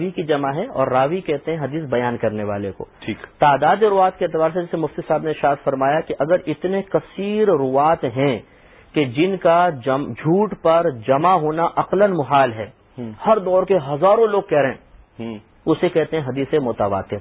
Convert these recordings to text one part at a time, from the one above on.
راوی کی جمع ہے اور راوی کہتے ہیں حدیث بیان کرنے والے کو۔ تعداد روات کے اعتبار سے جیسے مفتی صاحب نے شاد فرمایا کہ اگر اتنے کثیر روات ہیں کہ جن کا جم جھوٹ پر جمع ہونا عقلاً محال ہے ہر دور کے ہزاروں لوگ کہہ رہے ہیں۔ اسے کہتے ہیں حدیث متواتر۔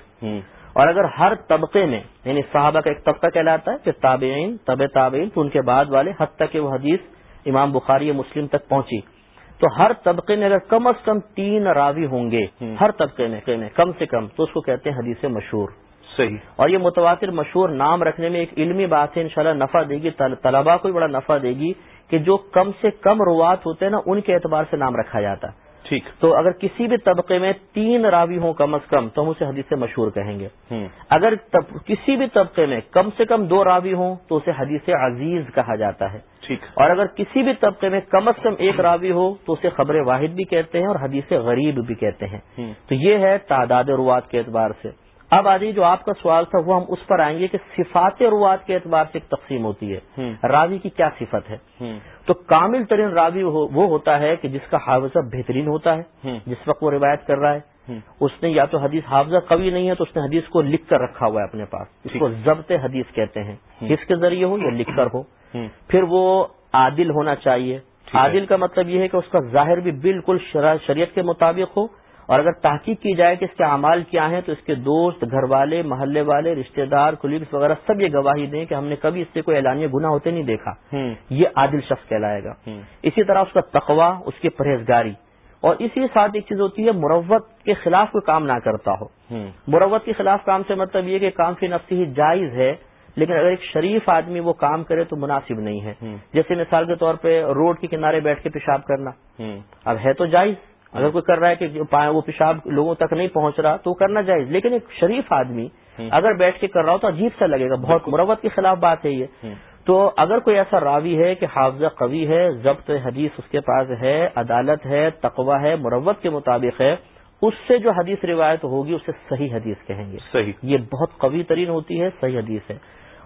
اور اگر ہر طبقے میں یعنی صحابہ کا ایک طبقہ کہلاتا ہے کہ تابعین طب تابعین تو ان کے بعد والے حد تک کہ وہ حدیث امام بخاری مسلم تک پہنچی۔ تو ہر طبقے میں اگر کم از کم تین راوی ہوں گے ہر طبقے میں کم سے کم تو اس کو کہتے ہیں حدیث مشہور۔ صحیح۔ اور یہ متواتر مشہور نام رکھنے میں ایک علمی بات ہے انشاءاللہ نفع دے گی طلبا کو بھی بڑا نفع دے گی کہ جو کم سے کم روات ہوتے ہیں نا ان کے اعتبار سے نام رکھا جاتا۔ ہے ٹھیک۔ تو اگر کسی بھی طبقے میں تین راوی ہوں کم از کم تو ہم اسے حدیث مشہور کہیں گے۔ اگر کسی بھی طبقے میں کم سے کم دو راوی ہوں تو اسے حدیث عزیز کہا جاتا ہے۔ ٹھیک۔ اور اگر کسی بھی طبقے میں کم از کم ایک راوی ہو تو اسے خبر واحد بھی کہتے ہیں اور حدیث غریب بھی کہتے ہیں۔ تو یہ ہے تعداد روات کے اعتبار سے۔ اب آدھی جو آپ کا سوال تھا وہ ہم اس پر آئیں گے کہ صفات روات کے اعتبار سے ایک تقسیم ہوتی ہے۔ راوی کی کیا صفت ہے؟ تو کامل ترین راوی وہ ہوتا ہے کہ جس کا حافظہ بہترین ہوتا ہے جس وقت وہ روایت کر رہا ہے۔ اس نے یا تو حدیث حافظہ قوی نہیں ہے تو اس نے حدیث کو لکھ کر رکھا ہوا ہے اپنے پاس۔ اس کو ضبط حدیث کہتے ہیں۔ کس کے ذریعے ہو یا لکھ کر ہو۔ پھر وہ عادل ہونا چاہیے۔ عادل کا مطلب یہ ہے کہ اس کا ظاہر بھی بالکل شریعت کے مطابق ہو۔ اور اگر تحقیق کی جائے کہ اس کے اعمال کیا ہیں تو اس کے دوست گھر والے محلے والے رشتہ دار کلیگس وغیرہ سب یہ گواہی دیں کہ ہم نے کبھی اس سے کوئی اعلانیہ گنا ہوتے نہیں دیکھا۔ یہ عادل شخص کہلائے گا۔ اسی طرح اس کا تقوا اس کی پرہیزگاری۔ اور اسی ساتھ ایک چیز ہوتی ہے مروت کے خلاف کوئی کام نہ کرتا ہو۔ مروت کے خلاف کام سے مطلب یہ کہ کام فی نفسی ہی جائز ہے لیکن اگر ایک شریف آدمی وہ کام کرے تو مناسب نہیں ہے۔ جیسے مثال کے طور پہ روڈ کے کنارے بیٹھ کے پیشاب کرنا۔ اب ہے تو جائز۔ اگر کوئی کر رہا ہے کہ وہ پیشاب لوگوں تک نہیں پہنچ رہا تو کرنا جائز لیکن ایک شریف آدمی اگر بیٹھ کے کر رہا ہو تو عجیب سا لگے گا بہت مروت کے خلاف بات ہے یہ۔ تو اگر کوئی ایسا راوی ہے کہ حافظہ قوی ہے ضبط حدیث اس کے پاس ہے عدالت ہے تقوا ہے مروت کے مطابق ہے اس سے جو حدیث روایت ہوگی اسے صحیح حدیث کہیں گے۔ صحیح۔ یہ بہت قوی ترین ہوتی ہے صحیح حدیث ہے۔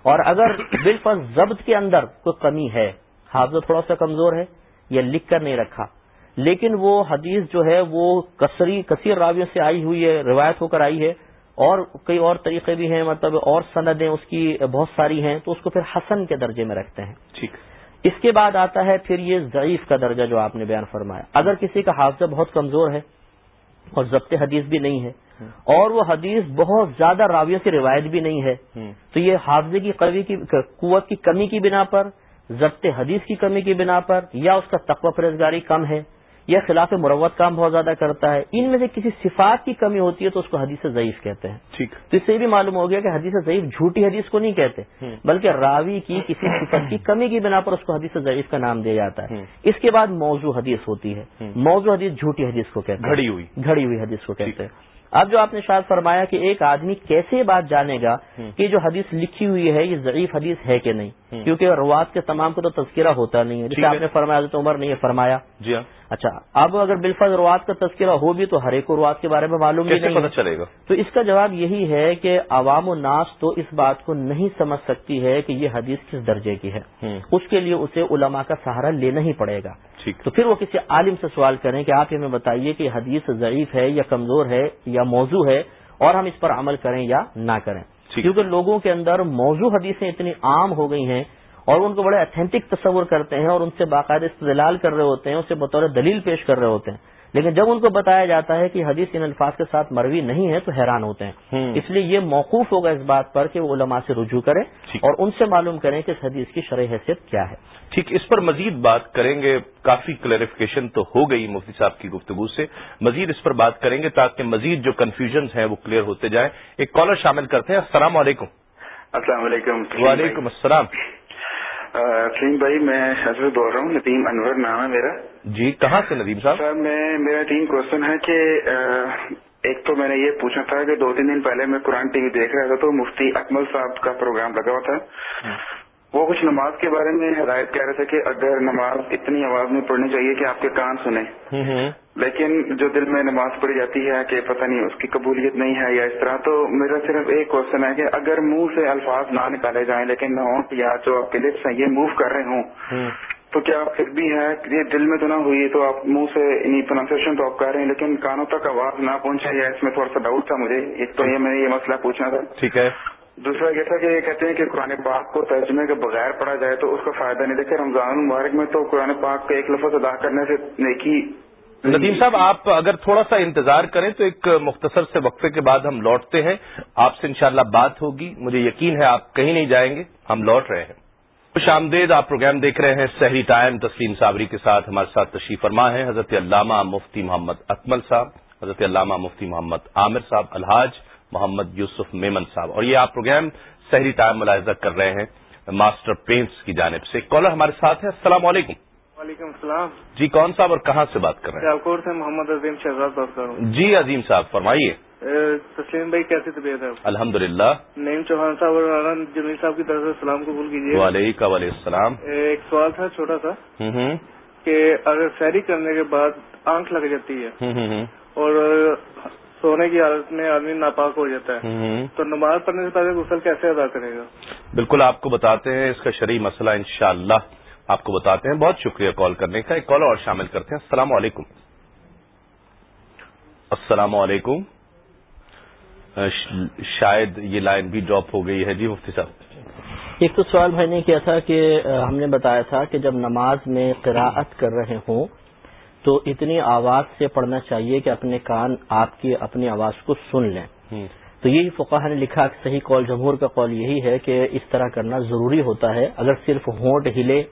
اور اگر بالفل ضبط کے اندر کوئی کمی ہے حافظہ تھوڑا سا کمزور ہے یا لکھ کر نہیں رکھا۔ لیکن وہ حدیث جو ہے وہ کثری کثیر راویوں سے آئی ہوئی ہے روایت ہو کر آئی ہے اور کئی اور طریقے بھی ہیں مطلب اور سندیں اس کی بہت ساری ہیں تو اس کو پھر حسن کے درجے میں رکھتے ہیں۔ ٹھیک۔ اس کے بعد آتا ہے پھر یہ ضعیف کا درجہ جو آپ نے بیان فرمایا۔ اگر کسی کا حافظہ بہت کمزور ہے اور ضبط حدیث بھی نہیں ہے اور وہ حدیث بہت زیادہ راویوں سے روایت بھی نہیں ہے تو یہ حافظے کی قوی کی قوت کی کمی کی بنا پر ضبط حدیث کی کمی کی بنا پر یا اس کا تقوی پرہزگاری کم ہے یا خلاف مروت کام بہت زیادہ کرتا ہے ان میں سے کسی صفات کی کمی ہوتی ہے تو اس کو حدیث ضعیف کہتے ہیں۔ ٹھیک۔ تو اس سے بھی معلوم ہو گیا کہ حدیث ضعیف جھوٹی حدیث کو نہیں کہتے بلکہ راوی کی کسی صفت کی کمی کی بنا پر اس کو حدیث ضعیف کا نام دیا جاتا ہے۔ اس کے بعد موضوع حدیث ہوتی ہے۔ موضوع حدیث جھوٹی حدیث کو کہتے ہیں۔ گھڑی ہوئی۔ گھڑی ہوئی حدیث کو کہتے ہیں۔ اب جو آپ نے شاید فرمایا کہ ایک آدمی کیسے بات جانے گا کہ جو حدیث لکھی ہوئی ہے یہ ضعیف حدیث ہے کہ نہیں؟ کیونکہ روات کے تمام کو تو تذکرہ ہوتا نہیں ہے۔ جیسے آپ نے فرمایا حضرت عمر نے یہ فرمایا۔ جی ہاں۔ اچھا اب اگر بالفظ روات کا تذکرہ ہو بھی تو ہر ایک روات کے بارے میں معلوم نہیں چلے گا؟ تو اس کا جواب یہی ہے کہ عوام و ناس تو اس بات کو نہیں سمجھ سکتی ہے کہ یہ حدیث کس درجے کی ہے۔ اس کے لیے اسے علماء کا سہارا لینا ہی پڑے گا۔ تو پھر وہ کسی عالم سے سوال کریں کہ آپ ہمیں بتائیے کہ حدیث ضعیف ہے یا کمزور ہے یا موضوع ہے اور ہم اس پر عمل کریں یا نہ کریں۔ کیونکہ لوگوں کے اندر موضوع حدیثیں اتنی عام ہو گئی ہیں اور ان کو بڑے اتھینٹک تصور کرتے ہیں اور ان سے باقاعدہ استدلال کر رہے ہوتے ہیں اسے بطور دلیل پیش کر رہے ہوتے ہیں۔ لیکن جب ان کو بتایا جاتا ہے کہ حدیث ان الفاظ کے ساتھ مروی نہیں ہے تو حیران ہوتے ہیں۔ اس لیے یہ موقوف ہوگا اس بات پر کہ وہ علماء سے رجوع کریں اور ان سے معلوم کریں کہ اس حدیث کی شرح حیثیت کیا ہے۔ ٹھیک اس پر مزید بات کریں گے۔ کافی کلیریفیکیشن تو ہو گئی مفتی صاحب کی گفتگو سے۔ مزید اس پر بات کریں گے تاکہ مزید جو کنفیوژنز ہیں وہ کلیئر ہوتے جائیں۔ ایک کالر شامل کرتے ہیں۔ السلام علیکم۔ السلام علیکم۔ وعلیکم السلام۔ سلیم بھائی میں حضرت بول رہا ہوں ندیم انور نام ہے میرا۔ جی کہاں سے ندیم صاحب؟ سر میں میرا تین کوشچن ہے کہ ایک تو میں نے یہ پوچھنا تھا کہ دو تین دن پہلے میں قرآن ٹی وی دیکھ رہا تھا تو مفتی اکمل صاحب کا پروگرام لگا ہوا تھا۔ وہ کچھ نماز کے بارے میں ہدایت کہہ رہے تھے کہ اگر نماز اتنی آواز میں پڑھنی چاہیے کہ آپ کے کان سنیں۔ لیکن جو دل میں نماز پڑھی جاتی ہے کہ پتہ نہیں اس کی قبولیت نہیں ہے یا اس طرح تو میرا صرف ایک کوشچن ہے کہ اگر منہ سے الفاظ نہ نکالے جائیں لیکن ہونٹ یا جو لپس ہیں یہ موو کر رہے ہوں تو کیا پھر بھی ہے یہ دل میں تو نہ ہوئی تو آپ منہ سے پروننسیشن تو آپ کر رہے ہیں لیکن کانوں تک آواز نہ پہنچے یا اس میں تھوڑا سا ڈاؤٹ تھا مجھے ایک تو یہ میں یہ مسئلہ پوچھنا تھا۔ ٹھیک ہے۔ دوسرا یہ تھا کہ یہ کہتے ہیں کہ قرآن پاک کو ترجمے کے بغیر پڑھا جائے تو اس کا فائدہ نہیں دیکھے رمضان المبارک میں تو قرآن پاک کو ایک لفظ ادا کرنے سے نیکی ندیم صاحب، آپ اگر تھوڑا سا انتظار کریں تو ایک مختصر سے وقفے کے بعد ہم لوٹتے ہیں. آپ سے انشاءاللہ بات ہوگی. مجھے یقین ہے آپ کہیں نہیں جائیں گے. ہم لوٹ رہے ہیں. خوش آمدید، آپ پروگرام دیکھ رہے ہیں سحری ٹائم تسلیم صابری کے ساتھ. ہمارے ساتھ تشریف فرما ہے حضرت علامہ مفتی محمد اکمل صاحب، حضرت علامہ مفتی محمد عامر صاحب، الحاج محمد یوسف میمن صاحب. اور یہ آپ پروگرام سحری ٹائم ملاحظہ کر رہے ہیں ماسٹر پینٹس کی جانب سے. کالر ہمارے ساتھ ہیں. السلام علیکم. وعلیکم السلام۔ جی کون صاحب اور کہاں سے بات کر رہے ہیں؟ سے محمد عظیم شہزاد بات کر رہا ہوں۔ جی عظیم صاحب فرمائیے۔ تسلیم بھائی کیسی طبیعت ہے الحمد للہ نعیم چوہان صاحب اور جمیل صاحب کی طرف سے سلام قبول کیجیے۔ وعلیکم السلام۔ ایک سوال تھا چھوٹا سا۔ کہ اگر سیری کرنے کے بعد آنکھ لگ جاتی ہے اور سونے کی حالت میں آدمی ناپاک ہو جاتا ہے تو نماز پڑھنے سے پہلے غسل کیسے ادا کرے گا؟ بالکل آپ کو بتاتے ہیں اس کا شرعی مسئلہ انشاءاللہ۔ آپ کو بتاتے ہیں بہت شکریہ کال کرنے کا ایک کال اور شامل کرتے ہیں۔ السلام علیکم۔ السلام علیکم۔ شاید یہ لائن بھی ڈراپ ہو گئی ہے۔ جی مفتی صاحب۔ ایک تو سوال بھائی نے کیا تھا کہ ہم نے بتایا تھا کہ جب نماز میں قراءت کر رہے ہوں تو اتنی آواز سے پڑھنا چاہیے کہ اپنے کان آپ کی اپنی آواز کو سن لیں۔ تو یہی فقہ نے لکھا کہ صحیح قول جمہور کا قول یہی ہے کہ اس طرح کرنا ضروری ہوتا ہے۔ اگر صرف ہونٹ ہلے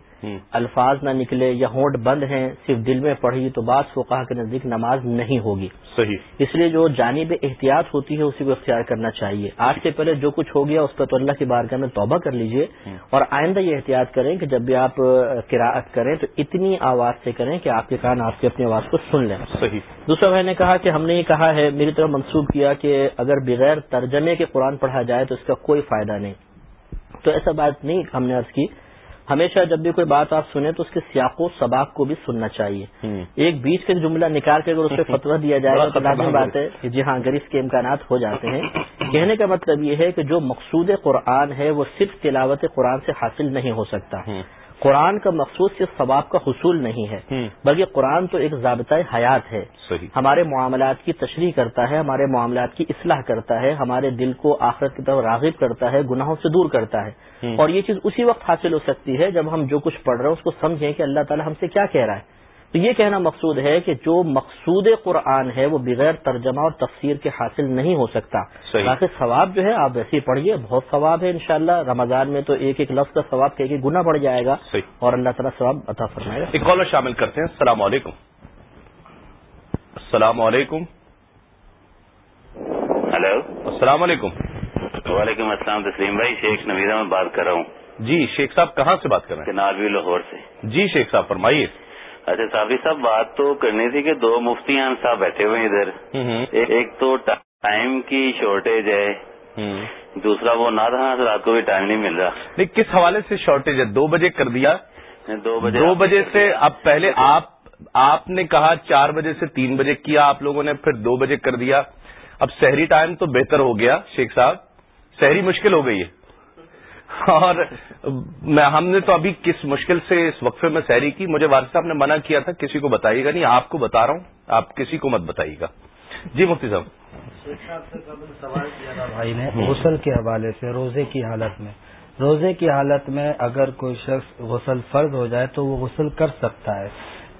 الفاظ نہ نکلے یا ہونٹ بند ہیں صرف دل میں پڑھی تو بعض فقہ کے نزدیک نماز نہیں ہوگی۔ صحیح۔ اس لیے جو جانب احتیاط ہوتی ہے اسی کو اختیار کرنا چاہیے۔ آج سے پہلے جو کچھ ہو گیا اس پر تو اللہ کی بارگاہ میں توبہ کر لیجیے۔ اور آئندہ یہ احتیاط کریں کہ جب بھی آپ قراءت کریں تو اتنی آواز سے کریں کہ آپ کے کان آپ کی اپنی آواز کو سن لیں۔ صحیح۔ دوسرا میں نے کہا کہ ہم نے یہ کہا ہے میری طرف منسوخ کیا کہ اگر بغیر ترجمے کے قرآن پڑھا جائے تو اس کا کوئی فائدہ نہیں۔ تو ایسا بات نہیں ہم نے عرض کی۔ ہمیشہ جب بھی کوئی بات آپ سنیں تو اس کے سیاق و سباق کو بھی سننا چاہیے۔ ایک بیچ کا جملہ نکال کے اگر اس پہ فتویٰ دیا جائے تو لازمی بات ہے جی ہاں اگر اس کے امکانات ہو جاتے ہیں۔ کہنے کا مطلب یہ ہے کہ جو مقصود قرآن ہے وہ صرف تلاوت قرآن سے حاصل نہیں ہو سکتا۔ قرآن کا مقصود صرف ثواب کا حصول نہیں ہے بلکہ قرآن تو ایک ضابطۂ حیات ہے۔ ہمارے معاملات کی تشریح کرتا ہے ہمارے معاملات کی اصلاح کرتا ہے ہمارے دل کو آخرت کی طرف راغب کرتا ہے گناہوں سے دور کرتا ہے۔ اور یہ چیز اسی وقت حاصل ہو سکتی ہے جب ہم جو کچھ پڑھ رہے ہیں اس کو سمجھیں کہ اللہ تعالیٰ ہم سے کیا کہہ رہا ہے۔ تو یہ کہنا مقصود ہے کہ جو مقصود قرآن ہے وہ بغیر ترجمہ اور تفسیر کے حاصل نہیں ہو سکتا۔ باقی ثواب جو ہے آپ ویسے ہی پڑھیے بہت ثواب ہے انشاءاللہ۔ رمضان میں تو ایک ایک لفظ کا ثواب کہ گنا بڑھ جائے گا۔ اور اللہ تعالیٰ ثواب عطا فرمائے گا۔ ایک کالر شامل کرتے ہیں۔ السلام علیکم۔ السلام علیکم۔ ہلو۔ السلام علیکم۔ وعلیکم السلام تسلیم بھائی شیخ نویزہ میں بات کر رہا ہوں۔ جی شیخ صاحب کہاں سے بات کر رہے ہیں؟ ناروی لاہور سے۔ جی شیخ صاحب فرمائیے۔ اچھا صافی صاحب بات تو کرنی تھی کہ دو مفتیان صاحب بیٹھے ہوئے ادھر۔ ایک تو ٹائم کی شارٹیج ہے۔ دوسرا وہ نہ تھا رات کو بھی ٹائم نہیں مل رہا۔ نہیں کس حوالے سے شارٹیج ہے؟ دو بجے کر دیا۔ دو بجے دو بجے سے اب پہلے آپ آپ نے کہا چار بجے سے تین بجے کیا آپ لوگوں نے پھر دو بجے کر دیا۔ اب شہری ٹائم تو بہتر ہو گیا شیخ صاحب۔ شہری مشکل ہو گئی ہے۔ اور ہم نے تو ابھی کس مشکل سے اس وقفے میں سیری کی؟ مجھے وارث صاحب نے منع کیا تھا، کسی کو بتائیے گا؟ نہیں، آپ کو بتا رہا ہوں۔ آپ کسی کو مت بتائیے گا۔ جی مفتی صاحب۔ سوال کیا تھا بھائی نے غسل کے حوالے سے، روزے کی حالت میں۔ روزے کی حالت میں اگر کوئی شخص غسل فرض ہو جائے تو وہ غسل کر سکتا ہے۔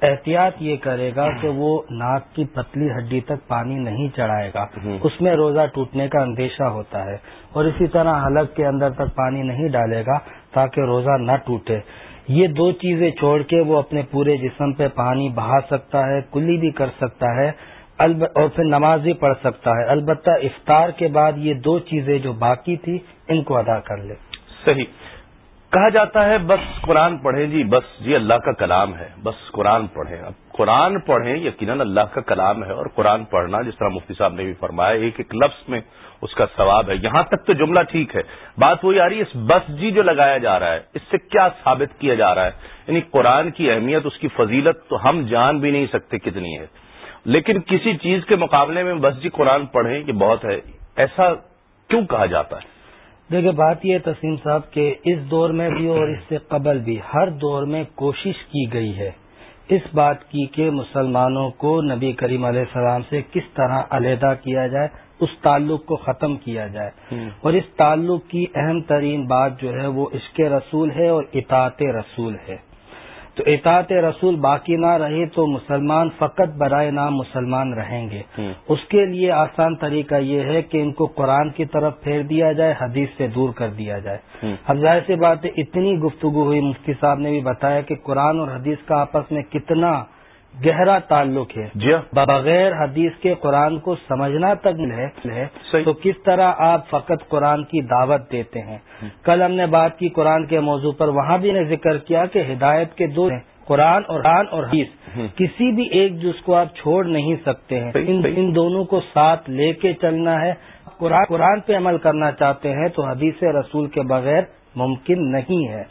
احتیاط یہ کرے گا کہ وہ ناک کی پتلی ہڈی تک پانی نہیں چڑھائے گا۔ اس میں روزہ ٹوٹنے کا اندیشہ ہوتا ہے اور اسی طرح حلق کے اندر تک پانی نہیں ڈالے گا تاکہ روزہ نہ ٹوٹے۔ یہ دو چیزیں چھوڑ کے وہ اپنے پورے جسم پہ پانی بہا سکتا ہے کلی بھی کر سکتا ہے اور پھر نماز بھی پڑھ سکتا ہے۔ البتہ افطار کے بعد یہ دو چیزیں جو باقی تھی ان کو ادا کر لے۔ صحیح۔ کہا جاتا ہے بس قرآن پڑھیں جی بس جی اللہ کا کلام ہے، بس قرآن پڑھیں۔ اب قرآن پڑھیں، یقیناً اللہ کا کلام ہے اور قرآن پڑھنا، جس طرح مفتی صاحب نے بھی فرمایا، ایک ایک لفظ میں اس کا ثواب ہے۔ یہاں تک تو جملہ ٹھیک ہے۔ بات وہی آ رہی ہے، اس بس جی جو لگایا جا رہا ہے، اس سے کیا ثابت کیا جا رہا ہے؟ یعنی قرآن کی اہمیت، اس کی فضیلت تو ہم جان بھی نہیں سکتے کتنی ہے۔ لیکن کسی چیز کے مقابلے میں بس جی قرآن پڑھیں یہ بہت ہے۔ ایسا کیوں کہا جاتا ہے؟ دیکھیں بات یہ تسیم صاحب کہ اس دور میں بھی اور اس سے قبل بھی ہر دور میں کوشش کی گئی ہے اس بات کی کہ مسلمانوں کو نبی کریم علیہ السلام سے کس طرح علیحدہ کیا جائے اس تعلق کو ختم کیا جائے۔ اور اس تعلق کی اہم ترین بات جو ہے وہ عشق رسول ہے اور اطاعت رسول ہے۔ تو اطاعت رسول باقی نہ رہے تو مسلمان فقط برائے نام مسلمان رہیں گے۔ اس کے لیے آسان طریقہ یہ ہے کہ ان کو قرآن کی طرف پھیر دیا جائے حدیث سے دور کر دیا جائے۔ اب ظاہر سی بات ہے اتنی گفتگو ہوئی مفتی صاحب نے بھی بتایا کہ قرآن اور حدیث کا آپس میں کتنا گہرا تعلق ہے۔ جی ہاں۔ بغیر حدیث کے قرآن کو سمجھنا تک ہے تو کس طرح آپ فقط قرآن کی دعوت دیتے ہیں؟ کل ہم نے بات کی قرآن کے موضوع پر وہاں بھی نے ذکر کیا کہ ہدایت کے دو قرآن اور قرآن اور حدیث کسی بھی ایک جس کو آپ چھوڑ نہیں سکتے ہیں۔ ان دونوں کو ساتھ لے کے چلنا ہے۔ قرآن پہ عمل کرنا چاہتے ہیں تو حدیث رسول کے بغیر ممکن نہیں ہے۔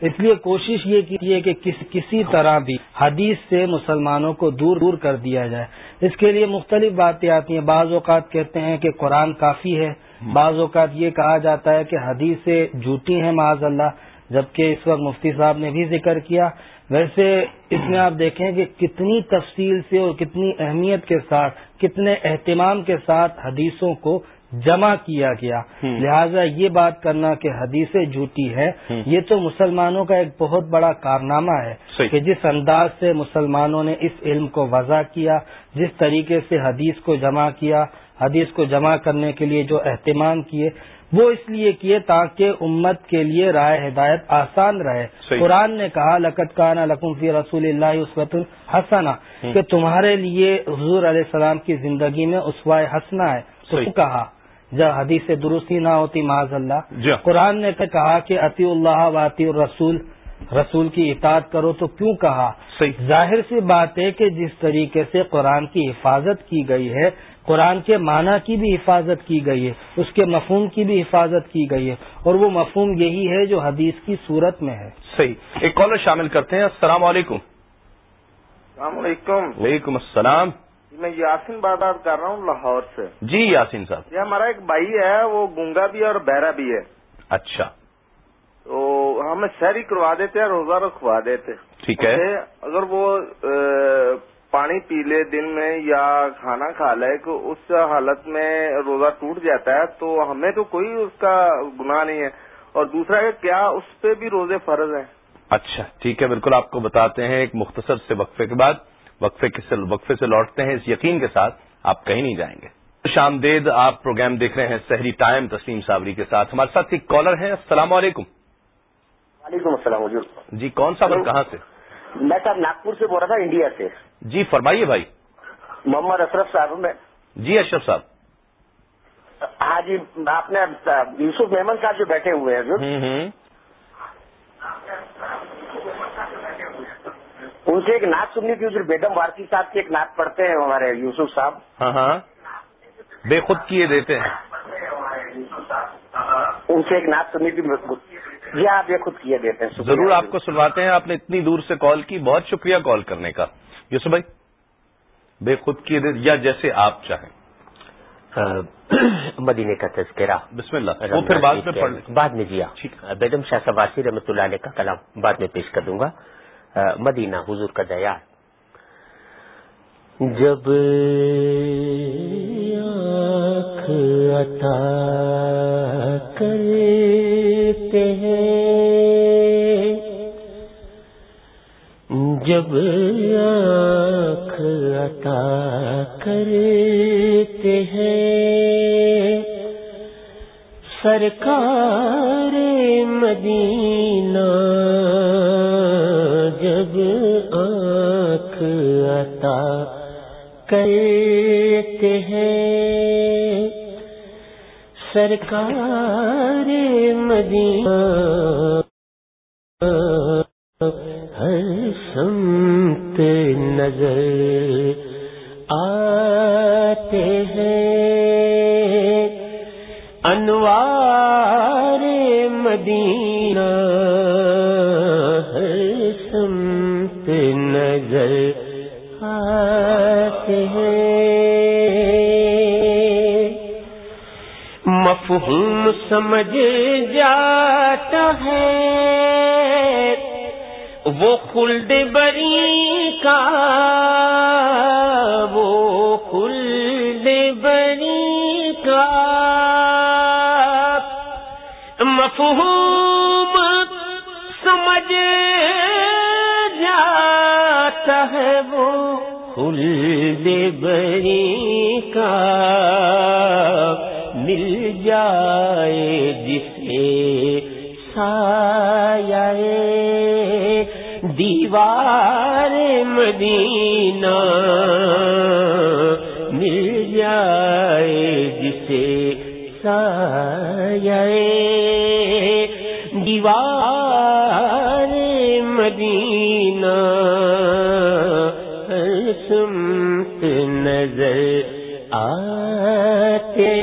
اس لیے کوشش یہ کی ہے کہ کسی طرح بھی حدیث سے مسلمانوں کو دور دور کر دیا جائے۔ اس کے لیے مختلف باتیں آتی ہیں۔ بعض اوقات کہتے ہیں کہ قرآن کافی ہے۔ بعض اوقات یہ کہا جاتا ہے کہ حدیث سے جھوٹی ہیں معاذ اللہ۔ جبکہ اس وقت مفتی صاحب نے بھی ذکر کیا۔ ویسے اس میں آپ دیکھیں کہ کتنی تفصیل سے اور کتنی اہمیت کے ساتھ کتنے اہتمام کے ساتھ حدیثوں کو جمع کیا گیا۔ لہذا یہ بات کرنا کہ حدیثیں جھوٹی ہے یہ تو مسلمانوں کا ایک بہت بڑا کارنامہ ہے کہ جس انداز سے مسلمانوں نے اس علم کو وضع کیا جس طریقے سے حدیث کو جمع کیا حدیث کو جمع کرنے کے لیے جو اہتمام کیے وہ اس لیے کیے تاکہ امت کے لیے رائے ہدایت آسان رہے۔ قرآن نے کہا لقت کانا لکم فی رسول اللہ عصوت الحسنا کہ تمہارے لیے حضور علیہ السلام کی زندگی میں اسوائے حسنا ہے۔ تو کہا۔ جب حدیث درستی نہ ہوتی معاذ اللہ۔ جی۔ قرآن نے کہا کہ عطی اللہ و عطی الرسول رسول کی اطاعت کرو تو کیوں کہا؟ ظاہر سی بات ہے کہ جس طریقے سے قرآن کی حفاظت کی گئی ہے قرآن کے معنی کی بھی حفاظت کی گئی ہے اس کے مفہوم کی بھی حفاظت کی گئی ہے اور وہ مفہوم یہی ہے جو حدیث کی صورت میں ہے۔ صحیح۔ ایک کالر شامل کرتے ہیں۔ السلام علیکم۔ السلام علیکم۔ وعلیکم السلام۔ میں یاسین بات کر رہا ہوں لاہور سے۔ جی یاسین صاحب۔ یہ ہمارا ایک بھائی ہے وہ گونگا بھی ہے اور بہرا بھی ہے۔ اچھا۔ تو ہمیں شہری کروا دیتے ہیں روزہ رکھوا دیتے۔ ٹھیک ہے۔ اگر وہ پانی پی لے دن میں یا کھانا کھا لے تو اس حالت میں روزہ ٹوٹ جاتا ہے تو ہمیں تو کوئی اس کا گناہ نہیں ہے۔ اور دوسرا کہ کیا اس پہ بھی روزے فرض ہیں؟ اچھا ٹھیک ہے بالکل آپ کو بتاتے ہیں ایک مختصر سے وقفے کے بعد۔ وقفے وقفے سے لوٹتے ہیں اس یقین کے ساتھ آپ کہیں نہیں جائیں گے۔ شام دید آپ پروگرام دیکھ رہے ہیں سحری ٹائم تسلیم صابری کے ساتھ۔ ہمارے ساتھ ایک کالر ہیں السلام علیکم۔ وعلیکم السلام جی کون سا کہاں سے؟ میں صاحب ناگپور سے بول رہا تھا انڈیا سے۔ جی فرمائیے بھائی۔ محمد اشرف صاحب میں۔ جی اشرف صاحب۔ ہاں جی آپ نے یوسف محمد صاحب جو بیٹھے ہوئے ہیں ان سے ایک نعت سننی تھی ادھر بیگم وارسی صاحب کی ایک نعت پڑھتے ہیں ہمارے یوسف صاحب۔ ہاں ہاں۔ بے خود کیے دیتے ہیں۔ ان سے ایک نعت سننی تھی جی آپ بے خود کیے دیتے ہیں ضرور آپ کو سنواتے ہیں۔ آپ نے اتنی دور سے کال کی بہت شکریہ کال کرنے کا۔ یوسف بھائی بے خود کیے دیتے یا جیسے آپ چاہیں۔ مدینے کا تذکرہ۔ بسم اللہ۔ وہ پھر بعد میں بعد میں جی ہاں۔ بیگم شاہ سواسی رحمۃ اللہ علیہ کا کلام بعد میں پیش کر دوں گا۔ مدینہ، حضور کا دیا۔ جب آنکھ عطا کرتے ہیں، جب آنکھ عطا کرتے ہیں، سرکار مدینہ جب آنکھ عطا کرتے ہیں۔ سرکار مدینہ ہر سمت نظر آتے ہیں۔ انوار مدینہ مفہوم سمجھ جاتا ہے وہ خلد بری کا وہ خلد بری کا۔ مفہوم بری کا مل جائے جسے سایہ دیوار مدینہ مل جائے جسے سایہ دیوار مدینہ سمت نظر آتے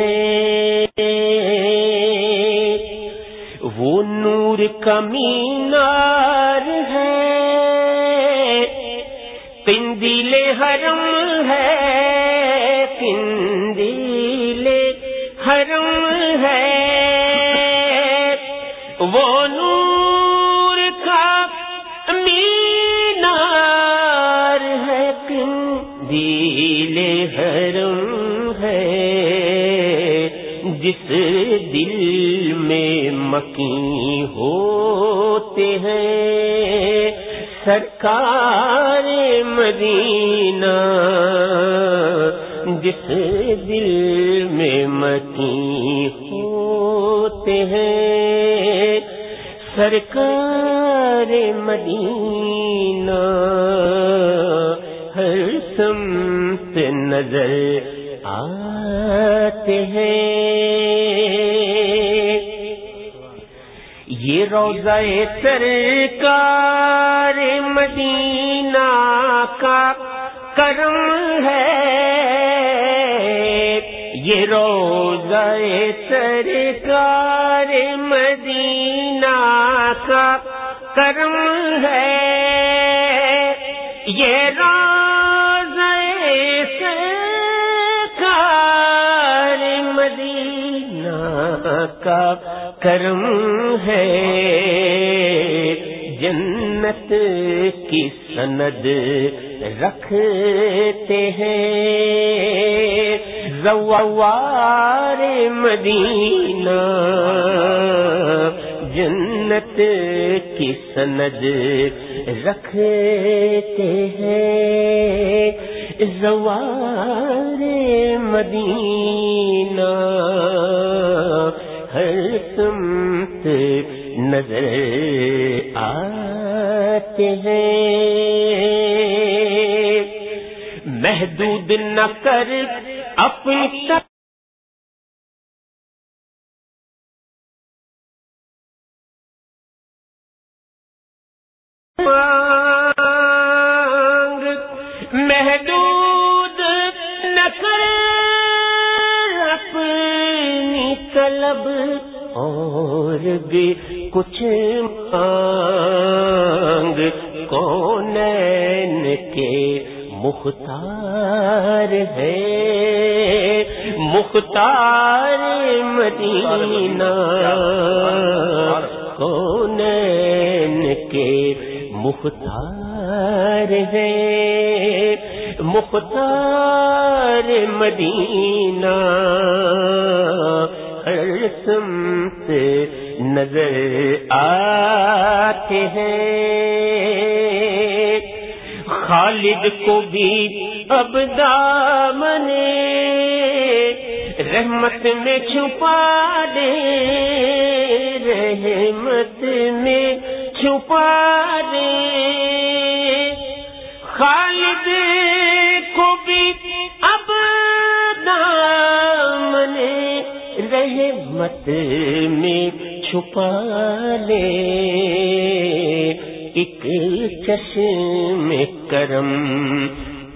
وہ نور کمینہ دل میں مکی ہوتے ہیں۔ سرکار مدینہ جس دل میں مکی ہوتے ہیں۔ سرکار مدینہ ہر سمت نظر آتے ہیں۔ یہ روزہ سرکار مدینہ کا کرم ہے۔ یہ روزہ سرکار مدینہ کا کرم ہے۔ یہ روزہ سرکار مدینہ کا کرم ہے جنت کی سند رکھتے ہیں۔ زوار مدینہ جنت کی سند رکھتے ہیں۔ زوار مدینہ ہر سمت نظر آتے ہیں۔ محدود نہ کر اپنی کچھ مانگ۔ کون کے مختار ہے؟ مختار مدینہ۔ کون کے مختار ہے؟ مختار مدینہ۔ ہر سمت نظر آتے ہیں۔ خالد کو بھی اب دامن رحمت میں چھپا دے، رحمت میں چھپا دے۔ خالد کو بھی اب دامن رحمت میں چھپا لے۔ ایک چشم کرم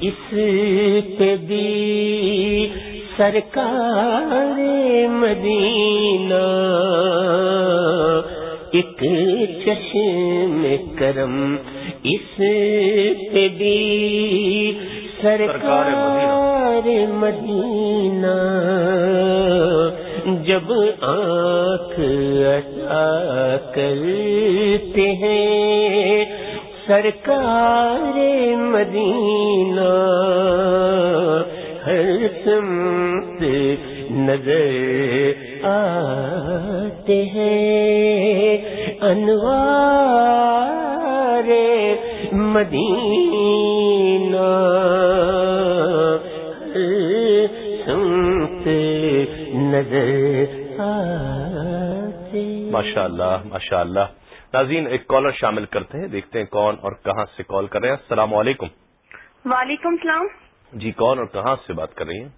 اس پہ بھی سرکار مدینہ۔ ایک چشم کرم اس پہ بھی سرکار مدینہ۔ جب آنکھ عطا کرتے ہیں سرکار مدینہ ہر سمت نظر آتے ہیں۔ انوار مدینہ نظر ماشاء اللہ ماشاء اللہ ناظرین ایک کالر شامل کرتے ہیں دیکھتے ہیں کون اور کہاں سے کال کر رہے ہیں۔ السلام علیکم۔ وعلیکم السلام۔ جی کون اور کہاں سے بات کر رہی ہیں؟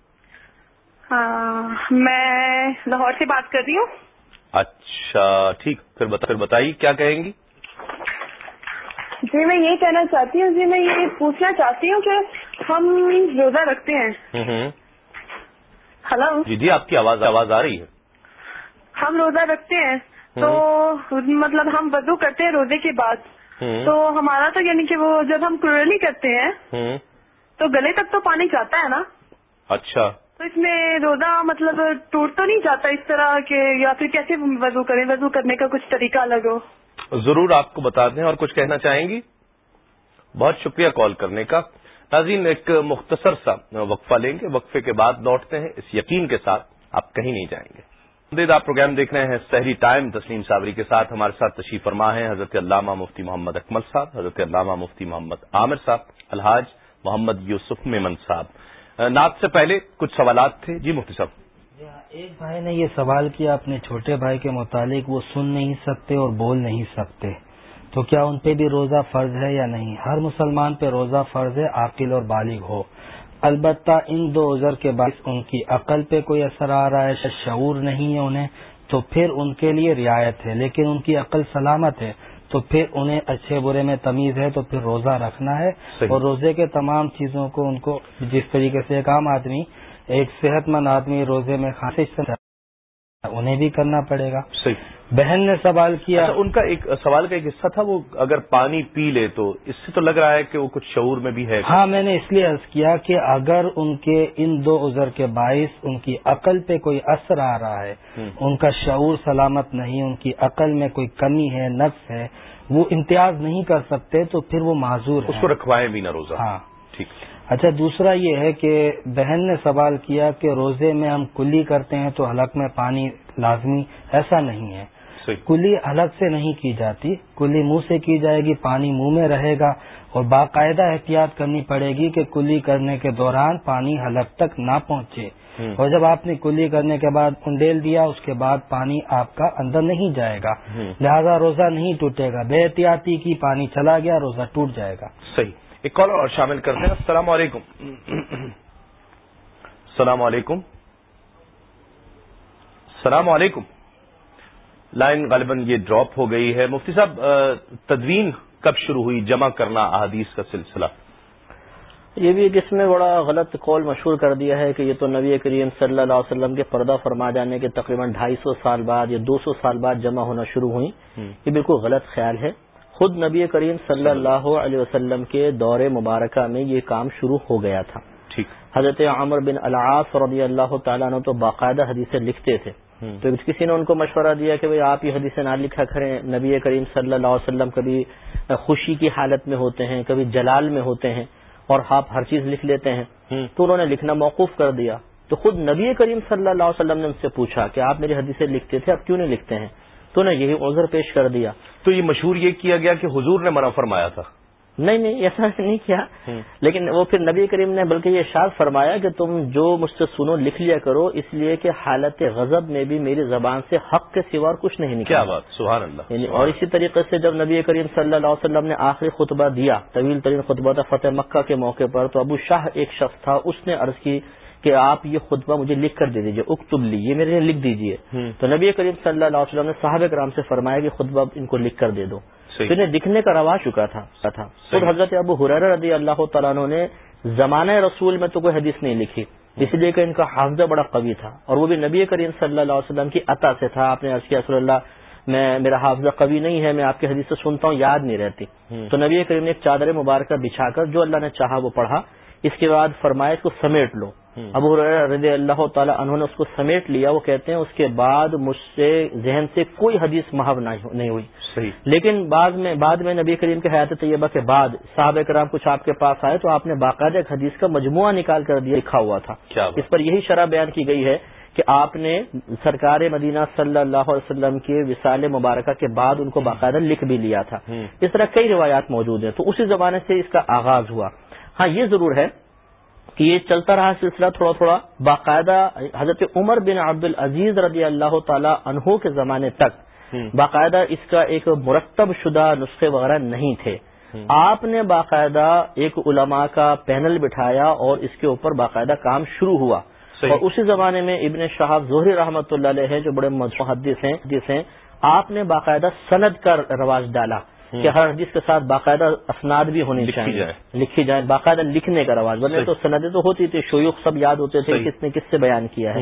میں لاہور سے بات کر رہی ہوں۔ اچھا ٹھیک۔ پھر بتا پھر بتائیے کیا کہیں گی؟ جی میں یہ کہنا چاہتی ہوں جی میں یہ پوچھنا چاہتی ہوں کہ ہم روزہ رکھتے ہیں۔ ہلو جی جی آپ کی آواز آواز آ رہی ہے۔ ہم روزہ رکھتے ہیں۔ تو مطلب ہم وضو کرتے ہیں روزے کے بعد۔ تو ہمارا تو یعنی کہ وہ جب ہم کرلی کرتے ہیں تو گلے تک تو پانی جاتا ہے نا؟ اچھا۔ تو اس میں روزہ مطلب ٹوٹ تو نہیں جاتا اس طرح کہ یا پھر کیسے وضو کریں؟ وضو کرنے کا کچھ طریقہ الگ ہو ضرور آپ کو بتا دیں اور کچھ کہنا چاہیں گی؟ بہت شکریہ کال کرنے کا۔ ناظرین ایک مختصر سا وقفہ لیں گے۔ وقفے کے بعد لوٹتے ہیں۔ اس یقین کے ساتھ آپ کہیں نہیں جائیں گے۔ آپ پروگرام دیکھ رہے ہیں سحری ٹائم۔ تسلیم صابری کے ساتھ ہمارے ساتھ تشریف فرما ہے حضرت علامہ مفتی محمد اکمل صاحب، حضرت علامہ مفتی محمد عامر صاحب، الحاج محمد یوسف میمن صاحب۔ نعت سے پہلے کچھ سوالات تھے۔ جی مفتی صاحب۔ جی ہاں، ایک بھائی نے یہ سوال کیا، اپنے چھوٹے بھائی کے متعلق وہ سن نہیں سکتے اور بول نہیں سکتے۔ تو کیا ان پہ بھی روزہ فرض ہے یا نہیں؟ ہر مسلمان پہ روزہ فرض ہے عاقل اور بالغ ہو۔ البتہ ان دو عذر کے باعث ان کی عقل پہ کوئی اثر آ رہا ہے شعور نہیں ہے انہیں تو پھر ان کے لیے رعایت ہے۔ لیکن ان کی عقل سلامت ہے تو پھر انہیں اچھے برے میں تمیز ہے تو پھر روزہ رکھنا ہے۔ اور روزے کے تمام چیزوں کو ان کو جس طریقے سے ایک عام آدمی ایک صحت مند آدمی روزے میں خاص انہیں بھی کرنا پڑے گا۔ صحیح۔ بہن نے سوال کیا۔ اچھا ان کا ایک سوال کا ایک حصہ تھا وہ اگر پانی پی لے تو اس سے تو لگ رہا ہے کہ وہ کچھ شعور میں بھی ہے۔ ہاں میں نے اس لیے عرض کیا کہ اگر ان کے ان دو عذر کے باعث ان کی عقل پہ کوئی اثر آ رہا ہے ان کا شعور سلامت نہیں ان کی عقل میں کوئی کمی ہے نفس ہے وہ امتیاز نہیں کر سکتے تو پھر وہ معذور اس کو رکھوائے بھی نہ روزہ۔ ہاں۔ ٹھیک۔ اچھا دوسرا یہ ہے کہ بہن نے سوال کیا کہ روزے میں ہم کلی کرتے ہیں تو حلق میں پانی لازمی ایسا نہیں ہے۔ کلی الگ سے نہیں کی جاتی کلی منہ سے کی جائے گی پانی منہ میں رہے گا اور باقاعدہ احتیاط کرنی پڑے گی کہ کلی کرنے کے دوران پانی حلق تک نہ پہنچے۔ اور جب آپ نے کلی کرنے کے بعد انڈیل دیا اس کے بعد پانی آپ کا اندر نہیں جائے گا۔ لہذا روزہ نہیں ٹوٹے گا۔ بے احتیاطی کی پانی چلا گیا روزہ ٹوٹ جائے گا۔ صحیح۔ ایک کال اور شامل کرتے ہیں۔ السلام علیکم۔ السلام علیکم۔ السلام علیکم۔ لائن غالباً یہ ڈراپ ہو گئی ہے۔ مفتی صاحب تدوین کب شروع ہوئی؟ جمع کرنا احادیث کا سلسلہ۔ یہ بھی ایک اس میں بڑا غلط قول مشہور کر دیا ہے کہ یہ تو نبی کریم صلی اللہ علیہ وسلم کے پردہ فرما جانے کے تقریباً ڈھائی سو سال بعد یا دو سو سال بعد جمع ہونا شروع ہوئی۔ یہ بالکل غلط خیال ہے۔ خود نبی کریم صلی اللہ علیہ وسلم کے دور مبارکہ میں یہ کام شروع ہو گیا تھا۔ ٹھیک۔ حضرت عامر بن العاص رضی اللہ تعالیٰ نے تو باقاعدہ حدیثیں لکھتے تھے۔ تو کسی نے ان کو مشورہ دیا کہ بھئی آپ یہ حدیثیں نہ لکھا کریں۔ نبی کریم صلی اللہ علیہ وسلم کبھی خوشی کی حالت میں ہوتے ہیں کبھی جلال میں ہوتے ہیں اور آپ ہر چیز لکھ لیتے ہیں۔ تو انہوں نے لکھنا موقوف کر دیا۔ تو خود نبی کریم صلی اللہ علیہ وسلم نے ان سے پوچھا کہ آپ میری حدیثیں لکھتے تھے اب کیوں نہیں لکھتے ہیں؟ تو نے یہی عذر پیش کر دیا۔ تو یہ مشہور یہ کیا گیا کہ حضور نے منع فرمایا تھا۔ نہیں نہیں ایسا نہیں کیا۔ لیکن وہ پھر نبی کریم نے بلکہ یہ شاد فرمایا کہ تم جو مجھ سے سنو لکھ لیا کرو اس لیے کہ حالت غضب میں بھی میری زبان سے حق کے سوا کچھ نہیں نکلا۔ کیا بات سبحان اللہ یعنی اور اسی طریقے سے جب نبی کریم صلی اللہ علیہ وسلم نے آخری خطبہ دیا طویل ترین خطبہ تھا فتح مکہ کے موقع پر تو ابو شاہ ایک شخص تھا اس نے عرض کی کہ آپ یہ خطبہ مجھے لکھ کر دے دیجیے اکتب لی یہ میرے لیے لکھ دیجیے تو نبی کریم صلی اللہ علیہ وسلم نے صاحب کرام سے فرمایا کہ خطبہ ان کو لکھ کر دے دو۔ انہیں لکھنے کا رواج چکا تھا خود حضرت ابو حریر رضی اللہ تعالیٰ نے زمانہ رسول میں تو کوئی حدیث نہیں لکھی اس لیے کہ ان کا حافظہ بڑا قوی تھا اور وہ بھی نبی کریم صلی اللہ علیہ وسلم کی عطا سے تھا۔ آپ نے عرض کیا صلی اللہ میں میرا حافظہ قوی نہیں ہے میں آپ کی حدیث سے سنتا ہوں یاد نہیں رہتی۔ تو نبی کریم نے ایک چادر مبارکہ بچھا کر جو اللہ نے چاہا وہ پڑھا۔ اس کے بعد فرمایا اس کو سمیٹ لو۔ ابو رضی اللہ تعالیٰ انہوں نے اس کو سمیٹ لیا وہ کہتے ہیں اس کے بعد مجھ سے ذہن سے کوئی حدیث محو نہیں ہوئی۔ صحیح۔ لیکن بعد میں بعد میں نبی کریم کے حیات طیبہ کے بعد صاحب کرام کچھ آپ کے پاس آئے تو آپ نے باقاعدہ ایک حدیث کا مجموعہ نکال کر دیا لکھا ہوا تھا۔ اس پر یہی شرح بیان کی گئی ہے کہ آپ نے سرکار مدینہ صلی اللہ علیہ وسلم کے وسال مبارکہ کے بعد ان کو باقاعدہ لکھ بھی لیا تھا۔ اس طرح کئی روایات موجود ہیں تو اسی زمانے سے اس کا آغاز ہوا۔ ہاں یہ ضرور ہے کہ یہ چلتا رہا سلسلہ تھوڑا تھوڑا باقاعدہ حضرت عمر بن عبد العزیز رضی اللہ تعالی عنہ کے زمانے تک باقاعدہ اس کا ایک مرتب شدہ نسخے وغیرہ نہیں تھے۔ آپ نے باقاعدہ ایک علماء کا پینل بٹھایا اور اس کے اوپر باقاعدہ کام شروع ہوا۔ اور اسی زمانے میں ابن شہاب ظہری رحمۃ اللہ علیہ جو بڑے محدث ہیں جس ہیں۔ آپ نے باقاعدہ سند کا رواج ڈالا۔ کہ ہر حدیث کے ساتھ باقاعدہ اسناد بھی ہونی چاہیے۔ لکھی جائے باقاعدہ لکھنے کا رواج۔ ورنہ تو سندیں تو ہوتی تھی شیوخ سب یاد ہوتے تھے کس نے کس سے بیان کیا ہے۔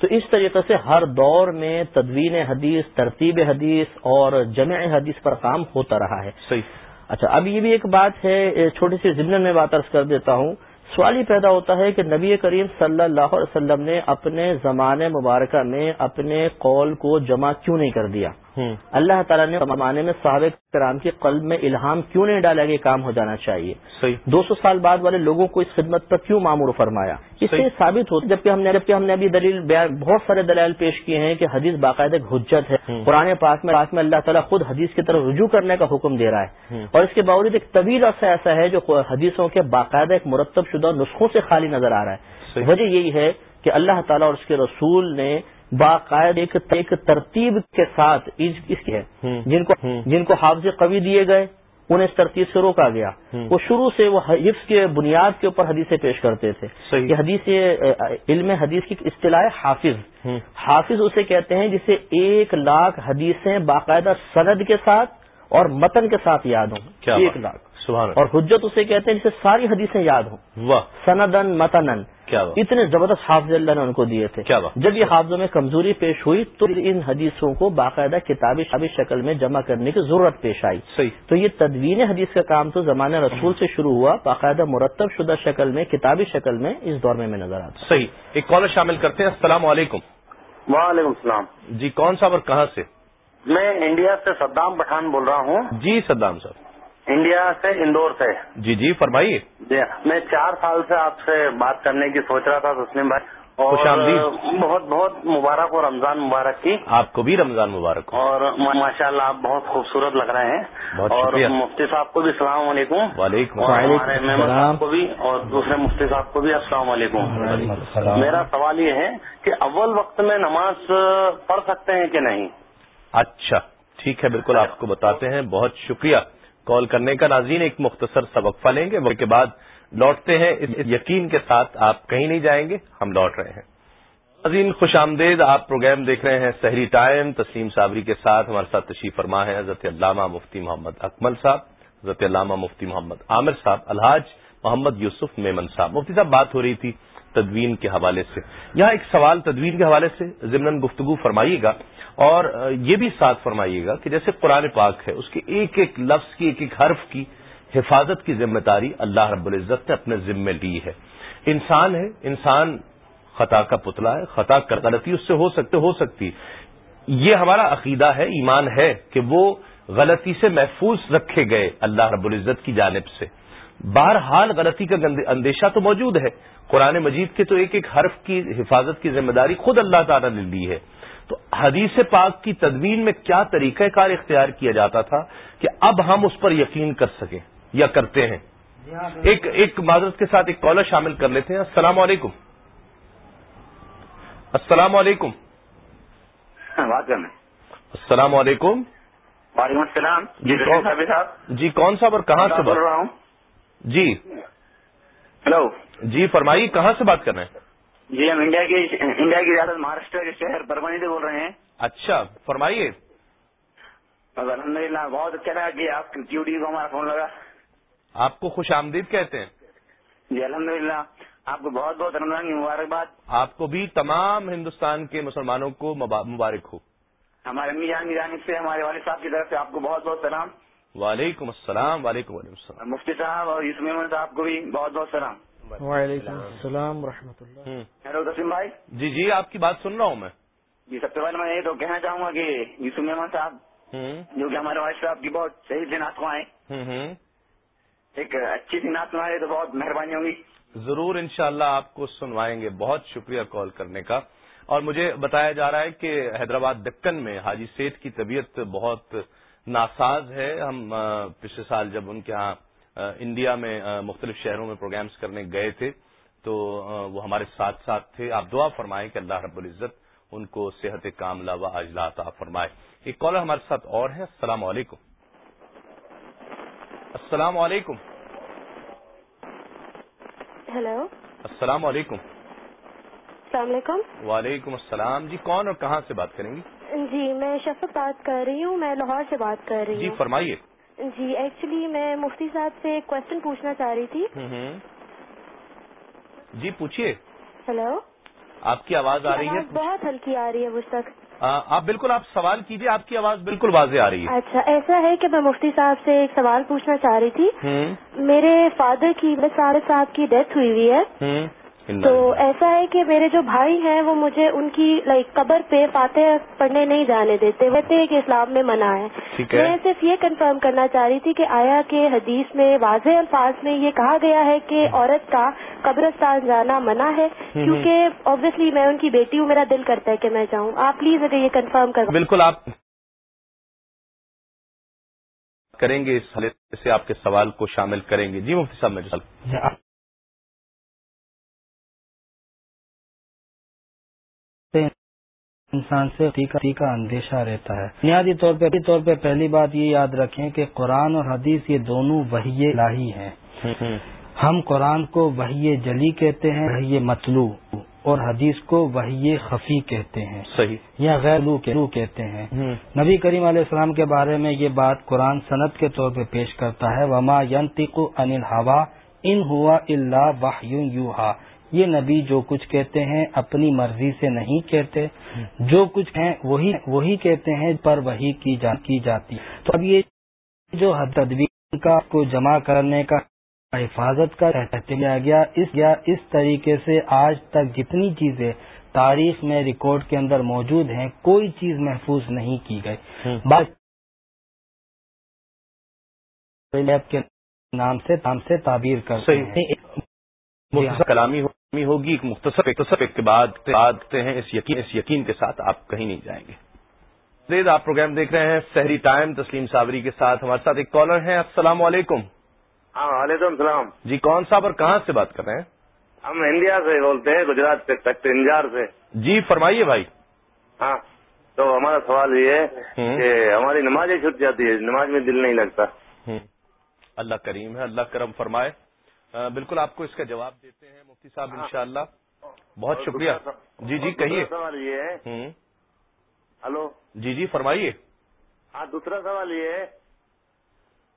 تو اس طریقے سے ہر دور میں تدوین حدیث ترتیب حدیث اور جمع حدیث پر کام ہوتا رہا ہے۔ صحیح۔ اچھا اب یہ بھی ایک بات ہے چھوٹی سی ضمن میں بات عرض کر دیتا ہوں۔ سوال یہ پیدا ہوتا ہے کہ نبی کریم صلی اللہ علیہ وسلم نے اپنے زمانے مبارکہ میں اپنے قول کو جمع کیوں نہیں کر دیا؟ اللہ تعالیٰ نے زمانے میں صحابہ کرام کے قلب میں الہام کیوں نہیں ڈالا کہ کام ہو جانا چاہیے؟ دو سو سال بعد والے لوگوں کو اس خدمت پر کیوں معمور فرمایا؟ اس سے ثابت ہوتا جبکہ ہم نے جبکہ ہم نے ابھی دلیل بہت سارے دلائل پیش کیے ہیں کہ حدیث باقاعدہ حجت ہے۔ پرانے پاک میں پاک میں اللہ تعالیٰ خود حدیث کی طرف رجوع کرنے کا حکم دے رہا ہے۔ اور اس کے باوجود ایک طویل عرصہ ایسا ہے جو حدیثوں کے باقاعدہ ایک مرتب شدہ نسخوں سے خالی نظر آ رہا ہے۔ وجہ یہی ہے کہ اللہ تعالیٰ اور اس کے رسول نے باقاعدہ ایک ترتیب کے ساتھ اس کی ہے۔ جن کو جن کو حافظ قوی دیے گئے انہیں اس ترتیب سے روکا گیا۔ وہ شروع سے وہ حفظ کے بنیاد کے اوپر حدیثیں پیش کرتے تھے۔ یہ حدیث علم حدیث کی اصطلاح حافظ۔ حافظ اسے کہتے ہیں جسے ایک لاکھ حدیثیں باقاعدہ سند کے ساتھ اور متن کے ساتھ یاد ہوں۔ ایک لاکھ۔ اور حجت اسے کہتے ہیں جسے ساری حدیثیں یاد ہوں. سندن متنن. اتنے زبردست حافظ اللہ نے ان کو دیے تھے. جب یہ حافظوں میں کمزوری پیش ہوئی تو ان حدیثوں کو باقاعدہ کتابی شابی شکل میں جمع کرنے کی ضرورت پیش آئی. صحیح. تو یہ تدوین حدیث کا کام تو زمانہ رسول سے شروع ہوا باقاعدہ مرتب شدہ شکل میں کتابی شکل میں اس دور میں میں نظر آتا صحیح. ایک کالر شامل کرتے ہیں. السلام علیکم. وعلیکم السلام. جی کون صاحب اور کہاں سے؟ میں انڈیا سے صدام پٹھان بول رہا ہوں. جی صدام صاحب. انڈیا سے اندور سے۔ جی جی فرمائیے۔ جی میں چار سال سے آپ سے بات کرنے کی سوچ رہا تھا تسلیم بھائی۔ اور بہت بہت مبارک اور رمضان مبارک کی۔ آپ کو بھی رمضان مبارک اور ماشاء اللہ آپ بہت خوبصورت لگ رہے ہیں۔ اور مفتی صاحب کو بھی السلام علیکم۔ وعلیکم اور ہمارے ممبر صاحب کو بھی اور دوسرے مفتی صاحب کو بھی السلام علیکم۔ میرا سوال یہ ہے کہ اول وقت میں نماز پڑھ سکتے ہیں کہ نہیں؟ اچھا ٹھیک ہے بالکل آپ کو بتاتے ہیں۔ بہت شکریہ۔ کال کرنے کا ناظرین ایک مختصر سا وقفہ لیں گے۔ وقت کے بعد لوٹتے ہیں۔ اس یقین کے ساتھ آپ کہیں نہیں جائیں گے، ہم لوٹ رہے ہیں۔ ناظرین، خوش آمدید، آپ پروگرام دیکھ رہے ہیں سحری ٹائم۔ تسلیم صابری کے ساتھ ہمارے ساتھ تشریف فرما ہے حضرت علامہ مفتی محمد اکمل صاحب، حضرت علامہ مفتی محمد عامر صاحب، الحاج محمد یوسف میمن صاحب۔ مفتی صاحب، بات ہو رہی تھی تدوین کے حوالے سے۔ یہاں ایک سوال تدوین کے حوالے سے ضمن گفتگو فرمائیے گا۔ اور یہ بھی ساتھ فرمائیے گا کہ جیسے قرآن پاک ہے، اس کے ایک ایک لفظ کی، ایک ایک حرف کی حفاظت کی ذمہ داری اللہ رب العزت نے اپنے ذمے لی ہے۔ انسان ہے، انسان خطا کا پتلا ہے، خطا کر، غلطی اس سے ہو سکتے، ہو سکتی۔ یہ ہمارا عقیدہ ہے، ایمان ہے کہ وہ غلطی سے محفوظ رکھے گئے اللہ رب العزت کی جانب سے۔ بہرحال غلطی کا اندیشہ تو موجود ہے۔ قرآن مجید کے تو ایک ایک حرف کی حفاظت کی ذمہ داری خود اللہ تعالیٰ نے لی ہے۔ تو حدیث پاک کی تدوین میں کیا طریقہ کار اختیار کیا جاتا تھا کہ اب ہم اس پر یقین کر سکیں یا کرتے ہیں؟ ایک ایک معذرت کے ساتھ ایک کالر شامل کر لیتے ہیں۔ السلام علیکم۔ السلام علیکم۔ بات کرنا السلام علیکم۔ وعلیکم السلام۔ جی کون جی کون صاحب اور کہاں سے بول رہا ہوں۔ جی۔ ہلو۔ جی فرمائیے کہاں سے بات کر رہے ہیں؟ جی ہم انڈیا کی انڈیا کی ریاست مہاراشٹر کے شہر پربنی سے بول رہے ہیں۔ اچھا فرمائیے۔ الحمد للہ بہت اچھا لگا کہ آپ کیو ڈی کو ہمارا فون لگا۔ آپ کو خوش آمدید کہتے ہیں۔ جی الحمد للہ آپ کو بہت بہت رمضان کی مبارکباد۔ آپ کو بھی تمام ہندوستان کے مسلمانوں کو مبارک ہو۔ ہمارے امی جان کی جانب سے ہمارے والد صاحب کی طرف سے آپ کو بہت بہت سلام۔ وعلیکم السلام وعلیکم وعلیکم السلام۔ مفتی صاحب اور یوسف محمد صاحب کو بھی بہت بہت سلام۔ وعلیکم السلام ورحمۃ اللہ۔ ہیلو تسلیم بھائی؟ جی جی آپ کی بات سن رہا ہوں میں۔ جی سب سے پہلے میں یہ تو کہنا چاہوں گا کہ یوسف مہمان صاحب جو کہ ہمارے وائس صاحب کی بہت صحیح سے ناطمائیں ایک اچھی سی ناطمائیں تو بہت مہربانی ہوگی ضرور انشاءاللہ اللہ آپ کو سنوائیں گے۔ بہت شکریہ کال کرنے کا۔ اور مجھے بتایا جا رہا ہے کہ حیدرآباد دکن میں حاجی سیٹ کی طبیعت بہت ناساز ہے۔ ہم پچھلے سال جب ان کے ہاں انڈیا میں مختلف شہروں میں پروگرامز کرنے گئے تھے۔ تو وہ ہمارے ساتھ ساتھ تھے۔ آپ دعا فرمائیں کہ اللہ رب العزت ان کو صحت کاملہ و اجلا عطا فرمائے۔ ایک کالر ہمارے ساتھ اور ہے۔ السلام علیکم۔ السلام علیکم۔ ہیلو السلام علیکم۔ السلام علیکم۔ وعلیکم السلام۔ جی کون اور کہاں سے بات کریں گی جی میں شفق بات کر رہی ہوں میں لاہور سے بات کر رہی جی ہوں۔ فرمائیے۔ جی ایکچولی میں مفتی صاحب سے ایک کوشچن پوچھنا چاہ رہی تھی. جی پوچھیے ہیلو آپ کی آواز آ رہی ہے؟ بہت ہلکی آ رہی ہے مجھ تک. آپ بالکل آپ سوال کیجیے آپ کی آواز بالکل واضح آ رہی ہے. اچھا ایسا ہے کہ میں مفتی صاحب سے ایک سوال پوچھنا چاہ رہی تھی. میرے فادر کی صاحب کی ڈیتھ ہوئی ہوئی ہے. تو ایسا ہے کہ میرے جو بھائی ہیں وہ مجھے ان کی لائک قبر پہ فاتح پڑھنے نہیں جانے دیتے کہتے ہیں کہ اسلام میں منع ہے۔ میں صرف یہ کنفرم کرنا چاہ رہی تھی کہ آیا کہ حدیث میں واضح الفاظ میں یہ کہا گیا ہے کہ عورت کا قبرستان جانا منع ہے کیونکہ آبویسلی میں ان کی بیٹی ہوں میرا دل کرتا ہے کہ میں جاؤں۔ آپ پلیز اگر یہ کنفرم کر بالکل آپ کریں گے اس حالت سے آپ کے سوال کو شامل کریں گے۔ جی مفتی صاحب میں انسان سے کا اندیشہ رہتا ہے۔ بنیادی طور پہ طور پہ پہلی بات یہ یاد رکھیں کہ قرآن اور حدیث یہ دونوں وہی لاہی ہیں۔ ہم قرآن کو وہی جلی کہتے ہیں وہی مطلوع اور حدیث کو وہی خفی کہتے ہیں۔ صحیح۔ یا غیر لو کہتے ہیں۔ نبی کریم علیہ السلام کے بارے میں یہ بات قرآن صنعت کے طور پہ پیش کرتا ہے وما ینتق انل ہوا ان ہوا اللہ واہ یوہا یہ نبی جو کچھ کہتے ہیں اپنی مرضی سے نہیں کہتے جو کچھ ہیں وہی وہی کہتے ہیں پر وہی کی جا کی جاتی۔ تو اب یہ جو تدبیر کا کو جمع کرنے کا حفاظت کا کیا گیا اس یا اس طریقے سے آج تک جتنی چیزیں تاریخ میں ریکارڈ کے اندر موجود ہیں کوئی چیز محفوظ نہیں کی گئی۔ بات کے نام سے نام سے تعبیر ہیں۔ کلامی ہوگی ایک مختصر کے بعد ہیں اس یقین اس یقین کے ساتھ آپ کہیں نہیں جائیں گے۔ آپ پروگرام دیکھ رہے ہیں سحری ٹائم تسلیم صابری کے ساتھ ہمارے ساتھ ایک کالر ہیں۔ السلام علیکم۔ ہاں وعلیکم السلام۔ جی کون صاحب اور کہاں سے بات کر رہے ہیں؟ ہم انڈیا سے بولتے ہیں گجرات سے انجار سے۔ جی فرمائیے بھائی۔ ہاں تو ہمارا سوال یہ ہے کہ ہماری نمازیں چھٹ جاتی ہے نماز میں دل نہیں لگتا۔ اللہ کریم ہے اللہ کرم فرمائے۔ بالکل آپ کو اس کا جواب دیتے ہیں مفتی صاحب ہاں۔ انشاءاللہ۔ بہت شکریہ۔ جی جی کہیے۔ سوال یہ ہے۔ ہلو۔ جی جی فرمائیے۔ ہاں دوسرا سوال یہ ہے۔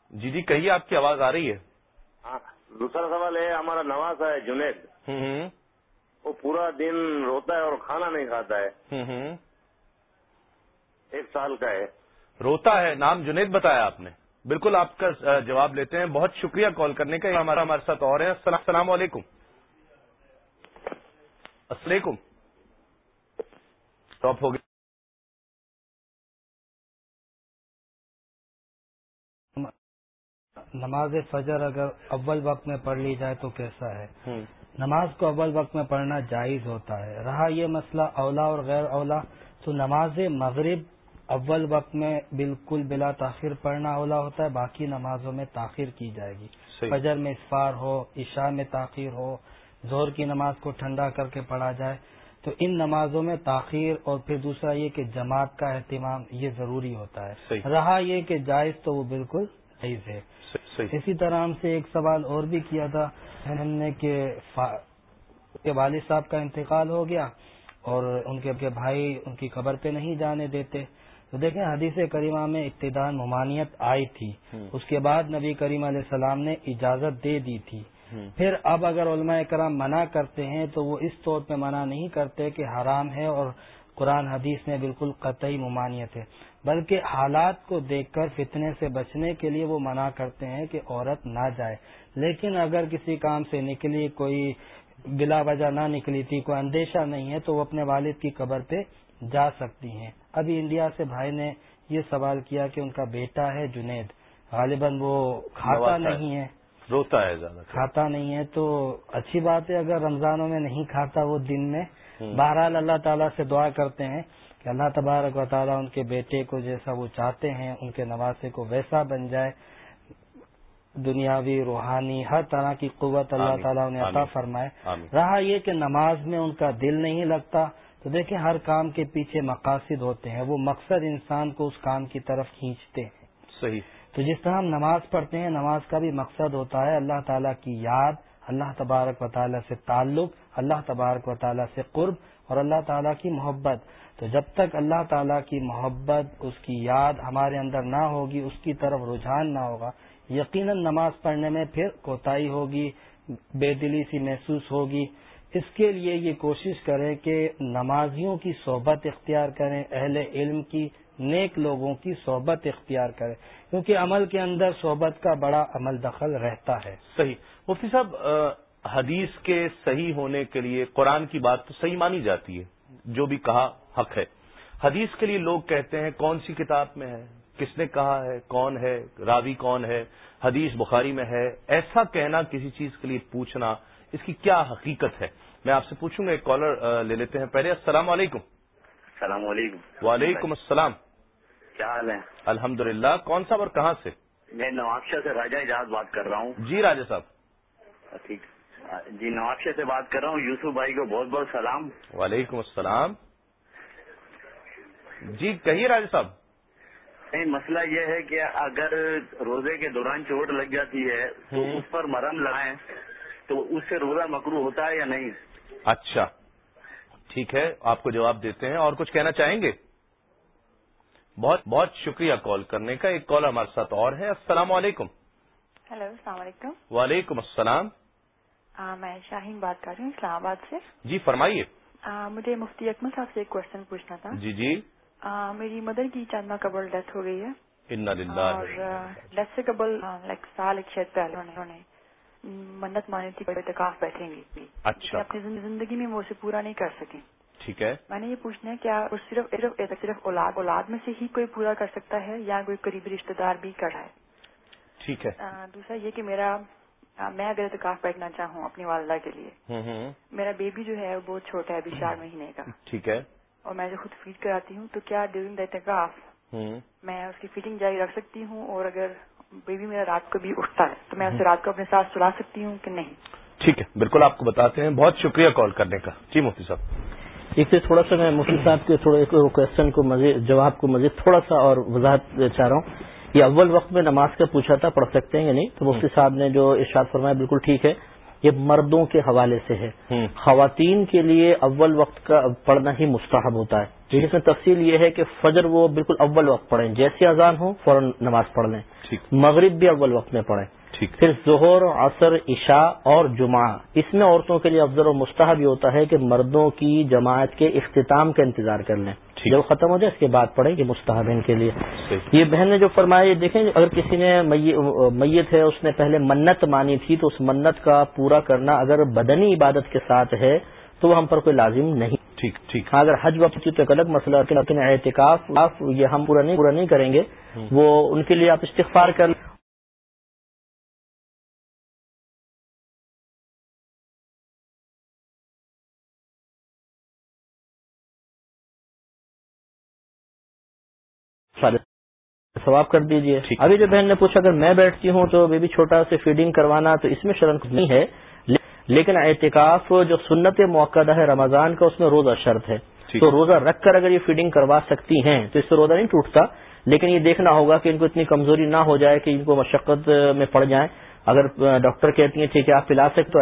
جی جی کہیے آپ کی آواز آ رہی ہے۔ ہاں دوسرا سوال ہے ہمارا نواز ہے جنید۔ وہ پورا دن روتا ہے اور کھانا نہیں کھاتا ہے۔ ایک سال کا ہے۔ روتا ہے نام جنید بتایا آپ نے۔ بالکل آپ کا جواب لیتے ہیں۔ بہت شکریہ کال کرنے کا ہمارا ہمارے ساتھ اور ہے السلام علیکم۔ السلام علیکم۔ ٹاپ ہو گیا۔ نماز فجر اگر اول وقت میں پڑھ لی جائے تو کیسا ہے؟ نماز کو اول وقت میں پڑھنا جائز ہوتا ہے۔ رہا یہ مسئلہ اولا اور غیر اولا۔ تو نماز مغرب اول وقت میں بالکل بلا تاخیر پڑھنا اولا ہوتا ہے باقی نمازوں میں تاخیر کی جائے گی۔ فجر میں اسفار ہو عشاء میں تاخیر ہو زور کی نماز کو ٹھنڈا کر کے پڑھا جائے۔ تو ان نمازوں میں تاخیر اور پھر دوسرا یہ کہ جماعت کا اہتمام یہ ضروری ہوتا ہے۔ رہا یہ کہ جائز تو وہ بالکل جائز ہے۔ اسی طرح ہم سے ایک سوال اور بھی کیا تھا۔ ہم نے کہ والد صاحب کا انتقال ہو گیا اور ان کے بھائی ان کی قبر پہ نہیں جانے دیتے۔ تو دیکھیں حدیث کریمہ میں ابتدا ممانعت آئی تھی۔ اس کے بعد نبی کریم علیہ السلام نے اجازت دے دی تھی۔ پھر اب اگر علماء کرام منع کرتے ہیں تو وہ اس طور پہ منع نہیں کرتے کہ حرام ہے اور قرآن حدیث میں بالکل قطعی ممانعت ہے۔ بلکہ حالات کو دیکھ کر فتنے سے بچنے کے لیے وہ منع کرتے ہیں کہ عورت نہ جائے۔ لیکن اگر کسی کام سے نکلی کوئی بلا وجہ نہ نکلی تھی کوئی اندیشہ نہیں ہے تو وہ اپنے والد کی قبر پہ جا سکتی ہیں۔ ابھی انڈیا سے بھائی نے یہ سوال کیا کہ ان کا بیٹا ہے جنید غالباً وہ کھاتا نہیں ہے۔ روتا ہے زیادہ کھاتا نہیں ہے۔ تو اچھی بات ہے اگر رمضانوں میں نہیں کھاتا وہ دن میں بہرحال اللہ تعالیٰ سے دعا کرتے ہیں کہ اللہ تبارک و تعالیٰ ان کے بیٹے کو جیسا وہ چاہتے ہیں ان کے نواسے کو ویسا بن جائے۔ دنیاوی روحانی ہر طرح کی قوت اللہ تعالیٰ انہیں عطا فرمائے۔ رہا یہ کہ نماز میں ان کا دل نہیں لگتا تو دیکھیں ہر کام کے پیچھے مقاصد ہوتے ہیں وہ مقصد انسان کو اس کام کی طرف کھینچتے ہیں۔ صحیح۔ تو جس طرح ہم نماز پڑھتے ہیں نماز کا بھی مقصد ہوتا ہے اللہ تعالیٰ کی یاد اللہ تبارک و تعالیٰ سے تعلق اللہ تبارک و تعالیٰ سے قرب اور اللہ تعالیٰ کی محبت۔ تو جب تک اللہ تعالیٰ کی محبت اس کی یاد ہمارے اندر نہ ہوگی اس کی طرف رجحان نہ ہوگا یقیناً نماز پڑھنے میں پھر کوتاہی ہوگی بے دلی سی محسوس ہوگی۔ اس کے لیے یہ کوشش کریں کہ نمازیوں کی صحبت اختیار کریں، اہل علم کی، نیک لوگوں کی صحبت اختیار کریں، کیونکہ عمل کے اندر صحبت کا بڑا عمل دخل رہتا ہے۔ صحیح۔ مفتی صاحب حدیث کے صحیح ہونے کے لیے قرآن کی بات تو صحیح مانی جاتی ہے، جو بھی کہا حق ہے۔ حدیث کے لیے لوگ کہتے ہیں، کون سی کتاب میں ہے؟ کس نے کہا ہے؟ کون ہے؟ راوی کون ہے؟ حدیث بخاری میں ہے۔ ایسا کہنا کسی چیز کے لیے پوچھنا، اس کی کیا حقیقت ہے؟ میں آپ سے پوچھوں گا ایک کالر لے لیتے ہیں پہلے۔ السلام علیکم۔ السلام علیکم۔ وعلیکم السلام۔ کیا حال ہے؟ الحمد کون صاحب اور کہاں سے؟ میں نوابشاہ سے راجا اجاز بات کر رہا ہوں۔ جی راجا صاحب۔ ٹھیک۔ جی نوابشاہ سے بات کر رہا ہوں۔ یوسف بھائی کو بہت بہت سلام۔ وعلیکم السلام۔ جی کہیے راجا صاحب۔ نہیں مسئلہ یہ ہے کہ اگر روزے کے دوران چوٹ لگ جاتی ہے تو اس پر مرم لگائیں تو اس سے روزہ مکرو ہوتا ہے یا نہیں؟ اچھا۔ ٹھیک ہے آپ کو جواب دیتے ہیں۔ اور کچھ کہنا چاہیں گے؟ بہت بہت شکریہ کال کرنے کا۔ ایک کال ہمارے ساتھ اور ہے۔ السلام علیکم۔ ہیلو السلام علیکم۔ وعلیکم السلام۔ میں شاہین بات کر رہی ہوں اسلام آباد سے۔ جی فرمائیے۔ مجھے مفتی اکمل صاحب سے ایک کوشچن پوچھنا تھا۔ جی جی۔ میری مدر کی چند ماہ قبل ڈیتھ ہو گئی ہے۔ اور ڈیتھ سے قبل لائک سال ایک شاید پہلے انہوں نے منت مانی تھی اعتکاف بیٹھیں گی اچھا۔ اپنی زندگی میں وہ اسے پورا نہیں کر سکی ٹھیک ہے۔ میں نے یہ پوچھنا ہے کیا صرف صرف صرف اولاد اولاد میں سے ہی کوئی پورا کر سکتا ہے یا کوئی قریبی رشتے دار بھی کر رہا ہے؟ ٹھیک ہے۔ دوسرا یہ کہ میرا میں اگر اعتکاف بیٹھنا چاہوں اپنی والدہ کے لیے میرا بیبی جو ہے وہ بہت چھوٹا ہے ابھی چار مہینے کا۔ ٹھیک ہے۔ اور میں جو خود فیڈ کراتی ہوں تو کیا ڈیورنگ دا اعتکاف میں اس کی فیڈنگ جاری رکھ سکتی ہوں؟ اور اگر بیبی میرا رات کو بھی اٹھتا ہے تو میں اسے رات کو اپنے ساتھ سلا سکتی ہوں کہ نہیں؟ ٹھیک ہے بالکل آپ کو بتاتے ہیں۔ بہت شکریہ کال کرنے کا۔ جی مفتی صاحب۔ ایک سے تھوڑا سا میں مفتی صاحب کے تھوڑا کوشچن کو مزید جواب کو مزید تھوڑا سا اور وضاحت چاہ رہا ہوں۔ یہ اول وقت میں نماز کا پوچھا تھا پڑھ سکتے ہیں یا نہیں؟ تو مفتی صاحب نے جو ارشاد فرمایا بالکل ٹھیک ہے۔ یہ مردوں کے حوالے سے ہے۔ خواتین کے لیے اول وقت کا پڑھنا ہی مستحب ہوتا ہے۔ جس میں تفصیل یہ ہے کہ فجر وہ بالکل اول وقت پڑھیں جیسے اذان ہو فوراً نماز پڑھ لیں۔ مغرب بھی اول وقت میں پڑھیں۔ پھر ظہر عصر عشاء اور جمعہ۔ اس میں عورتوں کے لیے افضل و مستحب یہ ہوتا ہے کہ مردوں کی جماعت کے اختتام کا انتظار کر لیں۔ جب ختم ہو جائے اس کے بعد پڑھیں یہ مستحب ان کے لیے۔ یہ بہن نے جو فرمایا یہ دیکھیں اگر کسی نے میت ہے اس نے پہلے منت مانی تھی تو اس منت کا پورا کرنا اگر بدنی عبادت کے ساتھ ہے تو وہ ہم پر کوئی لازم نہیں۔ ٹھیک ٹھیک۔ ہاں اگر حج وقت کی تو ایک الگ مسئلہ لیکن احتکاف یہ ہم پورا نہیں پورا نہیں کریں گے۔ وہ ان کے لیے آپ استغفار کر لیں ثواب کر دیجیے۔ ابھی جو بہن نے پوچھا اگر میں بیٹھتی ہوں تو بیبی چھوٹا سے فیڈنگ کروانا تو اس میں شرم نہیں ہے لیکن اعتکاف جو سنت موقع ہے رمضان کا اس میں روزہ شرط ہے۔ تو روزہ رکھ کر اگر یہ فیڈنگ کروا سکتی ہیں تو اس سے روزہ نہیں ٹوٹتا لیکن یہ دیکھنا ہوگا کہ ان کو اتنی کمزوری نہ ہو جائے کہ ان کو مشقت میں پڑ جائیں۔ اگر ڈاکٹر کہتی ہیں ٹھیک ہے آپ پلا سکتے تو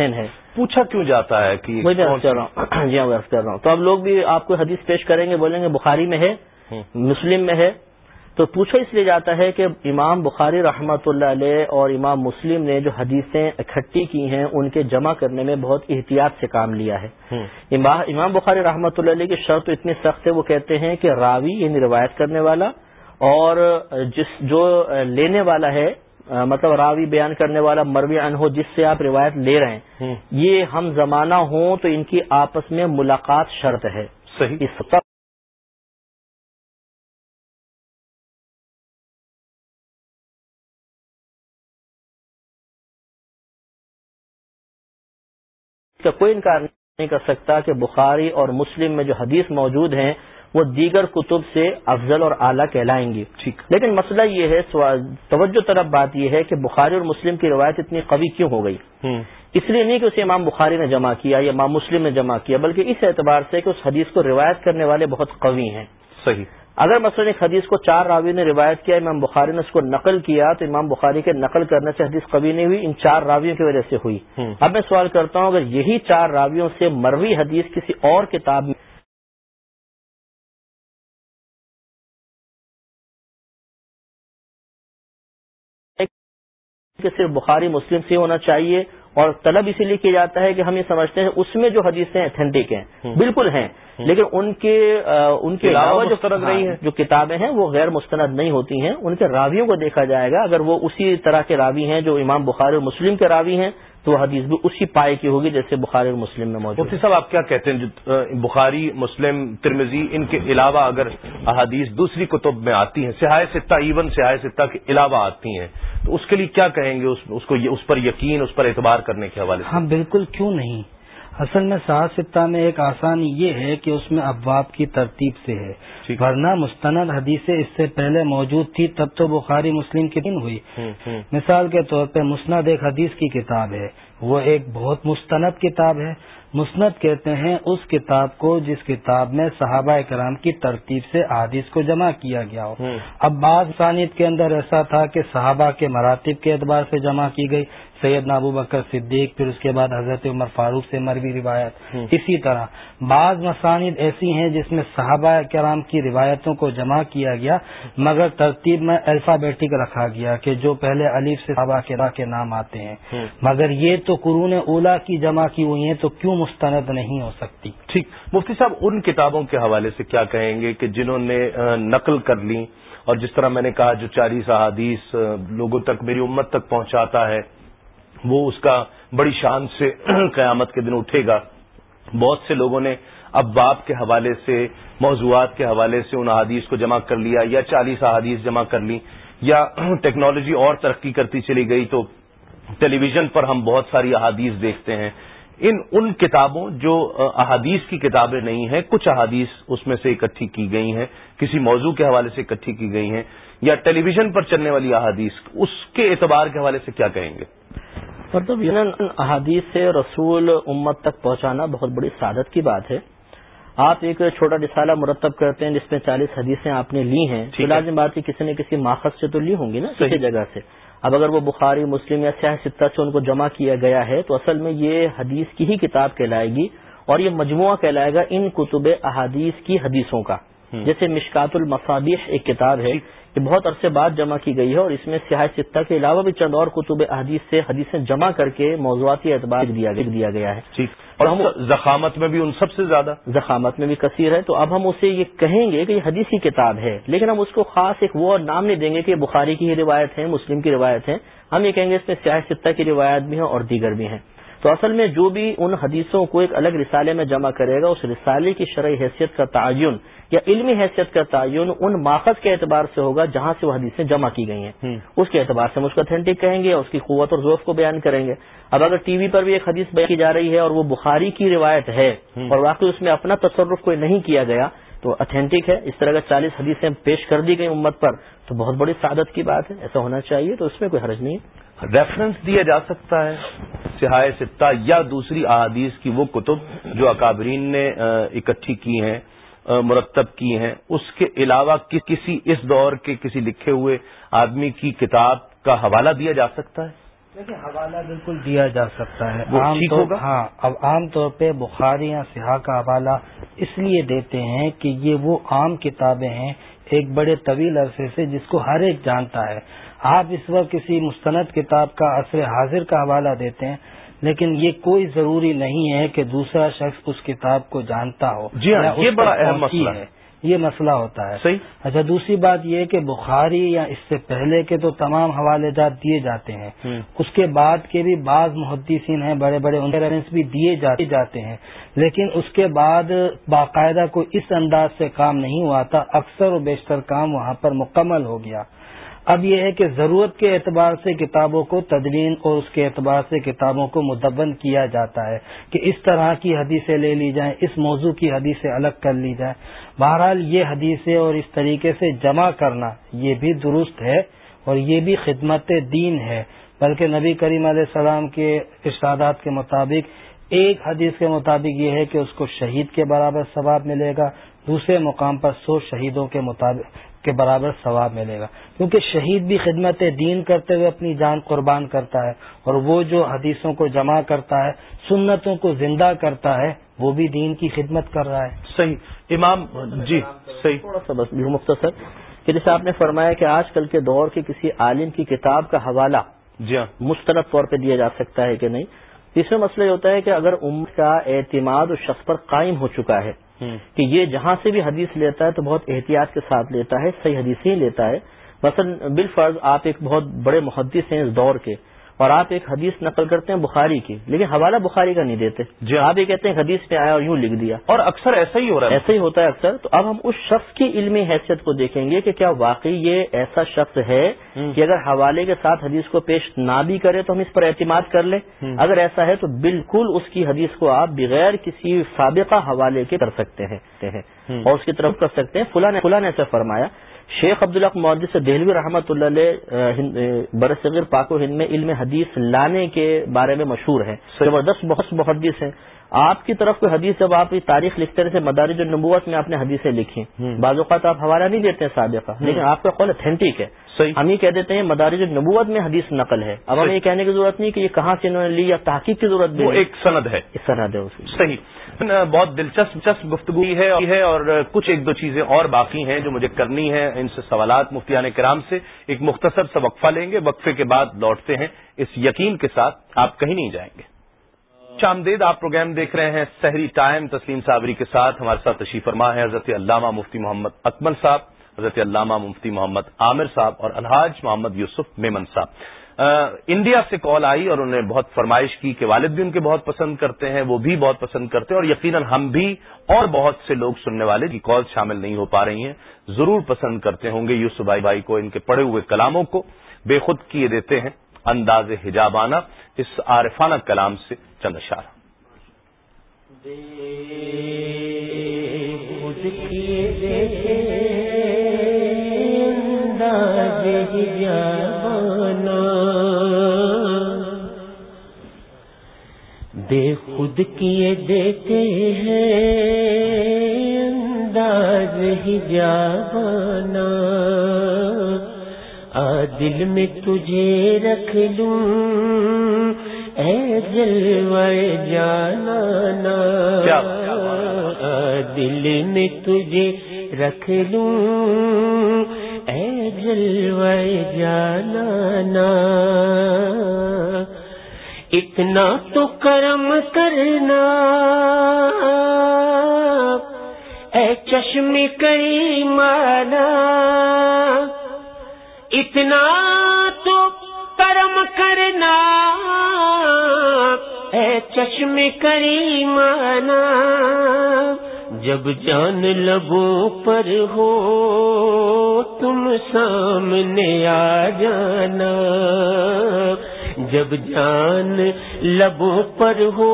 ہے پوچھا کیوں جاتا ہے کہ میں کر رہا ہوں۔ جی ہاں کر رہا ہوں۔ تو اب لوگ بھی آپ کو حدیث پیش کریں گے بولیں گے بخاری میں ہے مسلم میں ہے۔ تو پوچھا اس لیے جاتا ہے کہ امام بخاری رحمۃ اللہ علیہ اور امام مسلم نے جو حدیثیں اکٹھی کی ہیں ان کے جمع کرنے میں بہت احتیاط سے کام لیا ہے۔ امام بخاری رحمۃ اللہ علیہ کی شرط اتنی سخت ہے وہ کہتے ہیں کہ راوی یعنی روایت کرنے والا اور جس جو لینے والا ہے مطلب راوی بیان کرنے والا مروی ان ہو جس سے آپ روایت لے رہے ہیں یہ ہم زمانہ ہوں تو ان کی آپس میں ملاقات شرط ہے۔ صحیح۔ اس کا کوئی انکار نہیں کر سکتا کہ بخاری اور مسلم میں جو حدیث موجود ہیں وہ دیگر کتب سے افضل اور اعلیٰ کہلائیں گی لیکن مسئلہ یہ ہے توجہ طرف بات یہ ہے کہ بخاری اور مسلم کی روایت اتنی قوی کیوں ہو گئی؟ اس لیے نہیں کہ اسے امام بخاری نے جمع کیا یا امام مسلم نے جمع کیا بلکہ اس اعتبار سے کہ اس حدیث کو روایت کرنے والے بہت قوی ہیں۔ صحیح۔ اگر مثلاً ایک حدیث کو چار راوی نے روایت کیا امام بخاری نے اس کو نقل کیا تو امام بخاری کے نقل کرنے سے حدیث قوی نہیں ہوئی ان چار راویوں کی وجہ سے ہوئی۔ اب میں سوال کرتا ہوں اگر یہی چار راویوں سے مروی حدیث کسی اور کتاب میں صرف بخاری مسلم سے ہونا چاہیے اور طلب اسی لیے کیا جاتا ہے کہ ہم یہ سمجھتے ہیں اس میں جو حدیثیں اتھینٹک ہیں بالکل ہیں۔ لیکن ان کے ان کے علاوہ جو فرق رہی ہے جو کتابیں ہیں وہ غیر مستند نہیں ہوتی ہیں۔ ان کے راویوں کو دیکھا جائے گا۔ اگر وہ اسی طرح کے راوی ہیں جو امام بخاری اور مسلم کے راوی ہیں تو وہ حدیث بھی اسی پائے کی ہوگی جیسے بخاری اور مسلم میں موجود مفتی صاحب آپ کیا کہتے ہیں؟ بخاری مسلم ترمزی ان کے علاوہ اگر احادیث دوسری کتب میں آتی ہیں سیاح ستہ ایون سیاح ستہ کے علاوہ آتی ہیں تو اس کے لیے کیا کہیں گے؟ اس کو اس پر یقین اس پر اعتبار کرنے کے حوالے سے؟ ہاں بالکل کیوں نہیں؟ اصل میں سات ستہ میں ایک آسانی یہ ہے کہ اس میں ابواب کی ترتیب سے ہے۔ ورنہ مستند حدیثیں اس سے پہلے موجود تھی تب تو بخاری مسلم کی دن ہوئی۔ مثال کے طور پہ مسند ایک حدیث کی کتاب ہے۔ وہ ایک بہت مستند کتاب ہے۔ مسند کہتے ہیں اس کتاب کو جس کتاب میں صحابہ کرام کی ترتیب سے حادیث کو جمع کیا گیا ہو۔ اب بعض ثانیت کے اندر ایسا تھا کہ صحابہ کے مراتب کے اعتبار سے جمع کی گئی۔ سید نابو بکر صدیق پھر اس کے بعد حضرت عمر فاروق سے مروی روایت۔ اسی طرح بعض مسانید ایسی ہیں جس میں صحابہ کرام کی روایتوں کو جمع کیا گیا مگر ترتیب میں الفابیٹک رکھا گیا کہ جو پہلے علیف سے صحابہ کرا کے نام آتے ہیں۔ مگر یہ تو قرون اولا کی جمع کی ہوئی ہیں تو کیوں مستند نہیں ہو سکتی؟ ٹھیک۔ مفتی صاحب ان کتابوں کے حوالے سے کیا کہیں گے کہ جنہوں نے نقل کر لی اور جس طرح میں نے کہا جو چالیس احادیث لوگوں تک میری امت تک پہنچاتا ہے وہ اس کا بڑی شان سے قیامت کے دن اٹھے گا۔ بہت سے لوگوں نے اب باپ کے حوالے سے، موضوعات کے حوالے سے ان احادیث کو جمع کر لیا یا چالیس احادیث جمع کر لی یا ٹیکنالوجی اور ترقی کرتی چلی گئی تو ٹیلی ویژن پر ہم بہت ساری احادیث دیکھتے ہیں۔ ان ان کتابوں جو احادیث کی کتابیں نہیں ہیں، کچھ احادیث اس میں سے اکٹھی کی گئی ہیں، کسی موضوع کے حوالے سے اکٹھی کی گئی ہیں یا ٹیلی ویژن پر چلنے والی احادیث، اس کے اعتبار کے حوالے سے کیا کہیں گے؟ مطلب احادیث سے رسول امت تک پہنچانا بہت بڑی سعادت کی بات ہے۔ آپ ایک چھوٹا رسالہ مرتب کرتے ہیں جس میں چالیس حدیثیں آپ نے لی ہیں۔ لازم بات ہے کسی نے کسی ماخذ سے تو لی ہوں گی نا کسی جگہ سے۔ اب اگر وہ بخاری مسلم یا سیاح ستہ سے ان کو جمع کیا گیا ہے تو اصل میں یہ حدیث کی ہی کتاب کہلائے گی اور یہ مجموعہ کہلائے گا ان کتب احادیث کی حدیثوں کا۔ جیسے مشکات المصابیح ایک کتاب ہے۔ یہ بہت عرصے بعد جمع کی گئی ہے اور اس میں سیاح ستہ کے علاوہ بھی چند اور کتب حدیث سے حدیثیں جمع کر کے موضوعاتی اعتبار دیا گیا ہے۔ اور ہم زخامت میں بھی ان سب سے زیادہ؟ زخامت میں بھی کثیر ہے۔ تو اب ہم اسے یہ کہیں گے کہ یہ حدیث کی کتاب ہے۔ لیکن ہم اس کو خاص ایک وہ نام نہیں دیں گے کہ بخاری کی ہی روایت ہے مسلم کی روایت ہے۔ ہم یہ کہیں گے اس میں سیاح ستہ کی روایت بھی ہیں اور دیگر بھی ہیں۔ تو اصل میں جو بھی ان حدیثوں کو ایک الگ رسالے میں جمع کرے گا اس رسالے کی شرعی حیثیت کا تعین یا علمی حیثیت کا تعین ان ماخذ کے اعتبار سے ہوگا جہاں سے وہ حدیثیں جمع کی گئی ہیں۔ اس کے اعتبار سے ہم اس کو اتھینٹک کہیں گے اس کی قوت اور ذوف کو بیان کریں گے۔ اب اگر ٹی وی پر بھی ایک حدیث بیان کی جا رہی ہے اور وہ بخاری کی روایت ہے اور واقعی اس میں اپنا تصرف کوئی نہیں کیا گیا تو اتھینٹک ہے۔ اس طرح کا چالیس حدیثیں پیش کر دی گئی امت پر تو بہت بڑی سعادت کی بات ہے۔ ایسا ہونا چاہیے تو اس میں کوئی حرج نہیں ہے۔ ریفرنس دیا جا سکتا ہے سہائے ستہ یا دوسری احادیث کی وہ کتب جو اکابرین نے اکٹھی کی ہیں۔ مرتب کی ہیں۔ اس کے علاوہ کسی اس دور کے کسی لکھے ہوئے آدمی کی کتاب کا حوالہ دیا جا سکتا ہے؟ دیکھیے حوالہ بالکل دیا جا سکتا ہے۔ عام طور؟ ہاں اب عام طور پہ بخاری یا سیاح کا حوالہ اس لیے دیتے ہیں کہ یہ وہ عام کتابیں ہیں ایک بڑے طویل عرصے سے جس کو ہر ایک جانتا ہے۔ آپ اس وقت کسی مستند کتاب کا عصر حاضر کا حوالہ دیتے ہیں۔ لیکن یہ کوئی ضروری نہیں ہے کہ دوسرا شخص اس کتاب کو جانتا ہو. جی ہاں، یہ بڑا اہم مسئلہ ہے۔ یہ مسئلہ ہوتا ہے۔ صحیح۔ اچھا دوسری بات یہ کہ بخاری یا اس سے پہلے کے تو تمام حوالے جات دیے جاتے ہیں۔ اس کے بعد کے بھی بعض محدثین ہیں بڑے بڑے ریفرنس بھی دیے جاتے جاتے ہیں۔ لیکن اس کے بعد باقاعدہ کوئی اس انداز سے کام نہیں ہوا تھا۔ اکثر و بیشتر کام وہاں پر مکمل ہو گیا۔ اب یہ ہے کہ ضرورت کے اعتبار سے کتابوں کو تدوین اور اس کے اعتبار سے کتابوں کو مدون کیا جاتا ہے کہ اس طرح کی حدیثیں لے لی جائیں، اس موضوع کی حدیثیں الگ کر لی جائیں۔ بہرحال یہ حدیثیں اور اس طریقے سے جمع کرنا یہ بھی درست ہے اور یہ بھی خدمت دین ہے۔ بلکہ نبی کریم علیہ السلام کے ارشادات کے مطابق ایک حدیث کے مطابق یہ ہے کہ اس کو شہید کے برابر ثواب ملے گا، دوسرے مقام پر سو شہیدوں کے مطابق کے برابر ثواب ملے گا۔ کیونکہ شہید بھی خدمت دین کرتے ہوئے اپنی جان قربان کرتا ہے اور وہ جو حدیثوں کو جمع کرتا ہے سنتوں کو زندہ کرتا ہے وہ بھی دین کی خدمت کر رہا ہے۔ صحیح۔ امام جی صحیح۔ تھوڑا سا بس بھی مختصر کہ جیسے آپ نے فرمایا کہ آج کل کے دور کے کسی عالم کی کتاب کا حوالہ جی ہاں۔ مستند طور پہ دیا جا سکتا ہے کہ نہیں؟ تیسرا مسئلہ یہ ہوتا ہے کہ اگر امت کا اعتماد اس شخص پر قائم ہو چکا ہے کہ یہ جہاں سے بھی حدیث لیتا ہے تو بہت احتیاط کے ساتھ لیتا ہے صحیح حدیث ہی لیتا ہے۔ مثلا بالفرض آپ ایک بہت بڑے محدث ہیں اس دور کے۔ اور آپ ایک حدیث نقل کرتے ہیں بخاری کی لیکن حوالہ بخاری کا نہیں دیتے۔ جی آپ یہ کہتے ہیں حدیث میں آیا اور یوں لکھ دیا۔ اور اکثر ایسا ہی ہو رہا ہے۔ ایسا ہی ہوتا ہے اکثر۔ تو اب ہم اس شخص کی علمی حیثیت کو دیکھیں گے کہ کیا واقعی یہ ایسا شخص ہے کہ اگر حوالے کے ساتھ حدیث کو پیش نہ بھی کرے تو ہم اس پر اعتماد کر لیں۔ اگر ایسا ہے تو بالکل اس کی حدیث کو آپ بغیر کسی سابقہ حوالے کے کر سکتے ہیں۔ اور اس کی طرف کر سکتے ہیں۔ فلاں نے فلاں نے ایسا فرمایا شیخ عبداللہ محدث سے دہلوی رحمۃ اللہ علیہ برصغیر پاک و ہند میں علم حدیث لانے کے بارے میں مشہور ہیں۔ زبردست بہت محدث ہیں۔ آپ کی طرف کوئی حدیث جب آپ تاریخ لکھتے رہے مدارج النبوت میں آپ نے حدیثیں لکھی بعض اوقات آپ حوالہ نہیں دیتے ہیں سابقہ لیکن آپ کا قول اتھینٹک ہے۔ ہم یہ کہہ دیتے ہیں مدارج النبوت میں حدیث نقل ہے۔ اب ہمیں یہ کہنے کی ضرورت نہیں کہ یہ کہاں سے انہوں نے لی یا تحقیق کی ضرورت وہ ایک سند ہے۔ سند ہے اس صحیح۔ بہت دلچسپ دلچسپ گفتگو ہے اور کچھ ایک دو چیزیں اور باقی ہیں جو مجھے کرنی ہے ان سے سوالات مفتیان کرام سے۔ ایک مختصر سا وقفہ لیں گے۔ وقفے کے بعد لوٹتے ہیں۔ اس یقین کے ساتھ آپ کہیں نہیں جائیں گے۔ شامدید آپ پروگرام دیکھ رہے ہیں سحری ٹائم، تسلیم صابری کے ساتھ ہمارے ساتھ تشریف فرما ہے حضرت علامہ مفتی محمد اکمل صاحب، حضرت علامہ مفتی محمد عامر صاحب اور الحاج محمد یوسف میمن صاحب۔ انڈیا سے کال آئی اور انہوں نے بہت فرمائش کی کہ والد بھی ان کے بہت پسند کرتے ہیں، وہ بھی بہت پسند کرتے ہیں اور یقیناً ہم بھی اور بہت سے لوگ سننے والے کی کال شامل نہیں ہو پا رہی ہیں۔ ضرور پسند کرتے ہوں گے یوسف بھائی بھائی کو ان کے پڑے ہوئے کلاموں کو، بے خود کیے دیتے ہیں، انداز حجابانہ۔ اس عارفانہ کلام سے چند اشارہ۔ بے خود کیے دیتے ہیں انداز ہی جانا دل میں تجھے رکھ لوں۔ اے جلوے جانا نا دل میں تجھے رکھ لوں۔ اے جلوے جانا نا اتنا تو کرم کرنا۔ اے چشم کئی مانا اتنا تو کرم کرنا، اے چشم کری مانا جب جان لبوں پر ہو تم سامنے آ جانا، جب جان لبوں پر ہو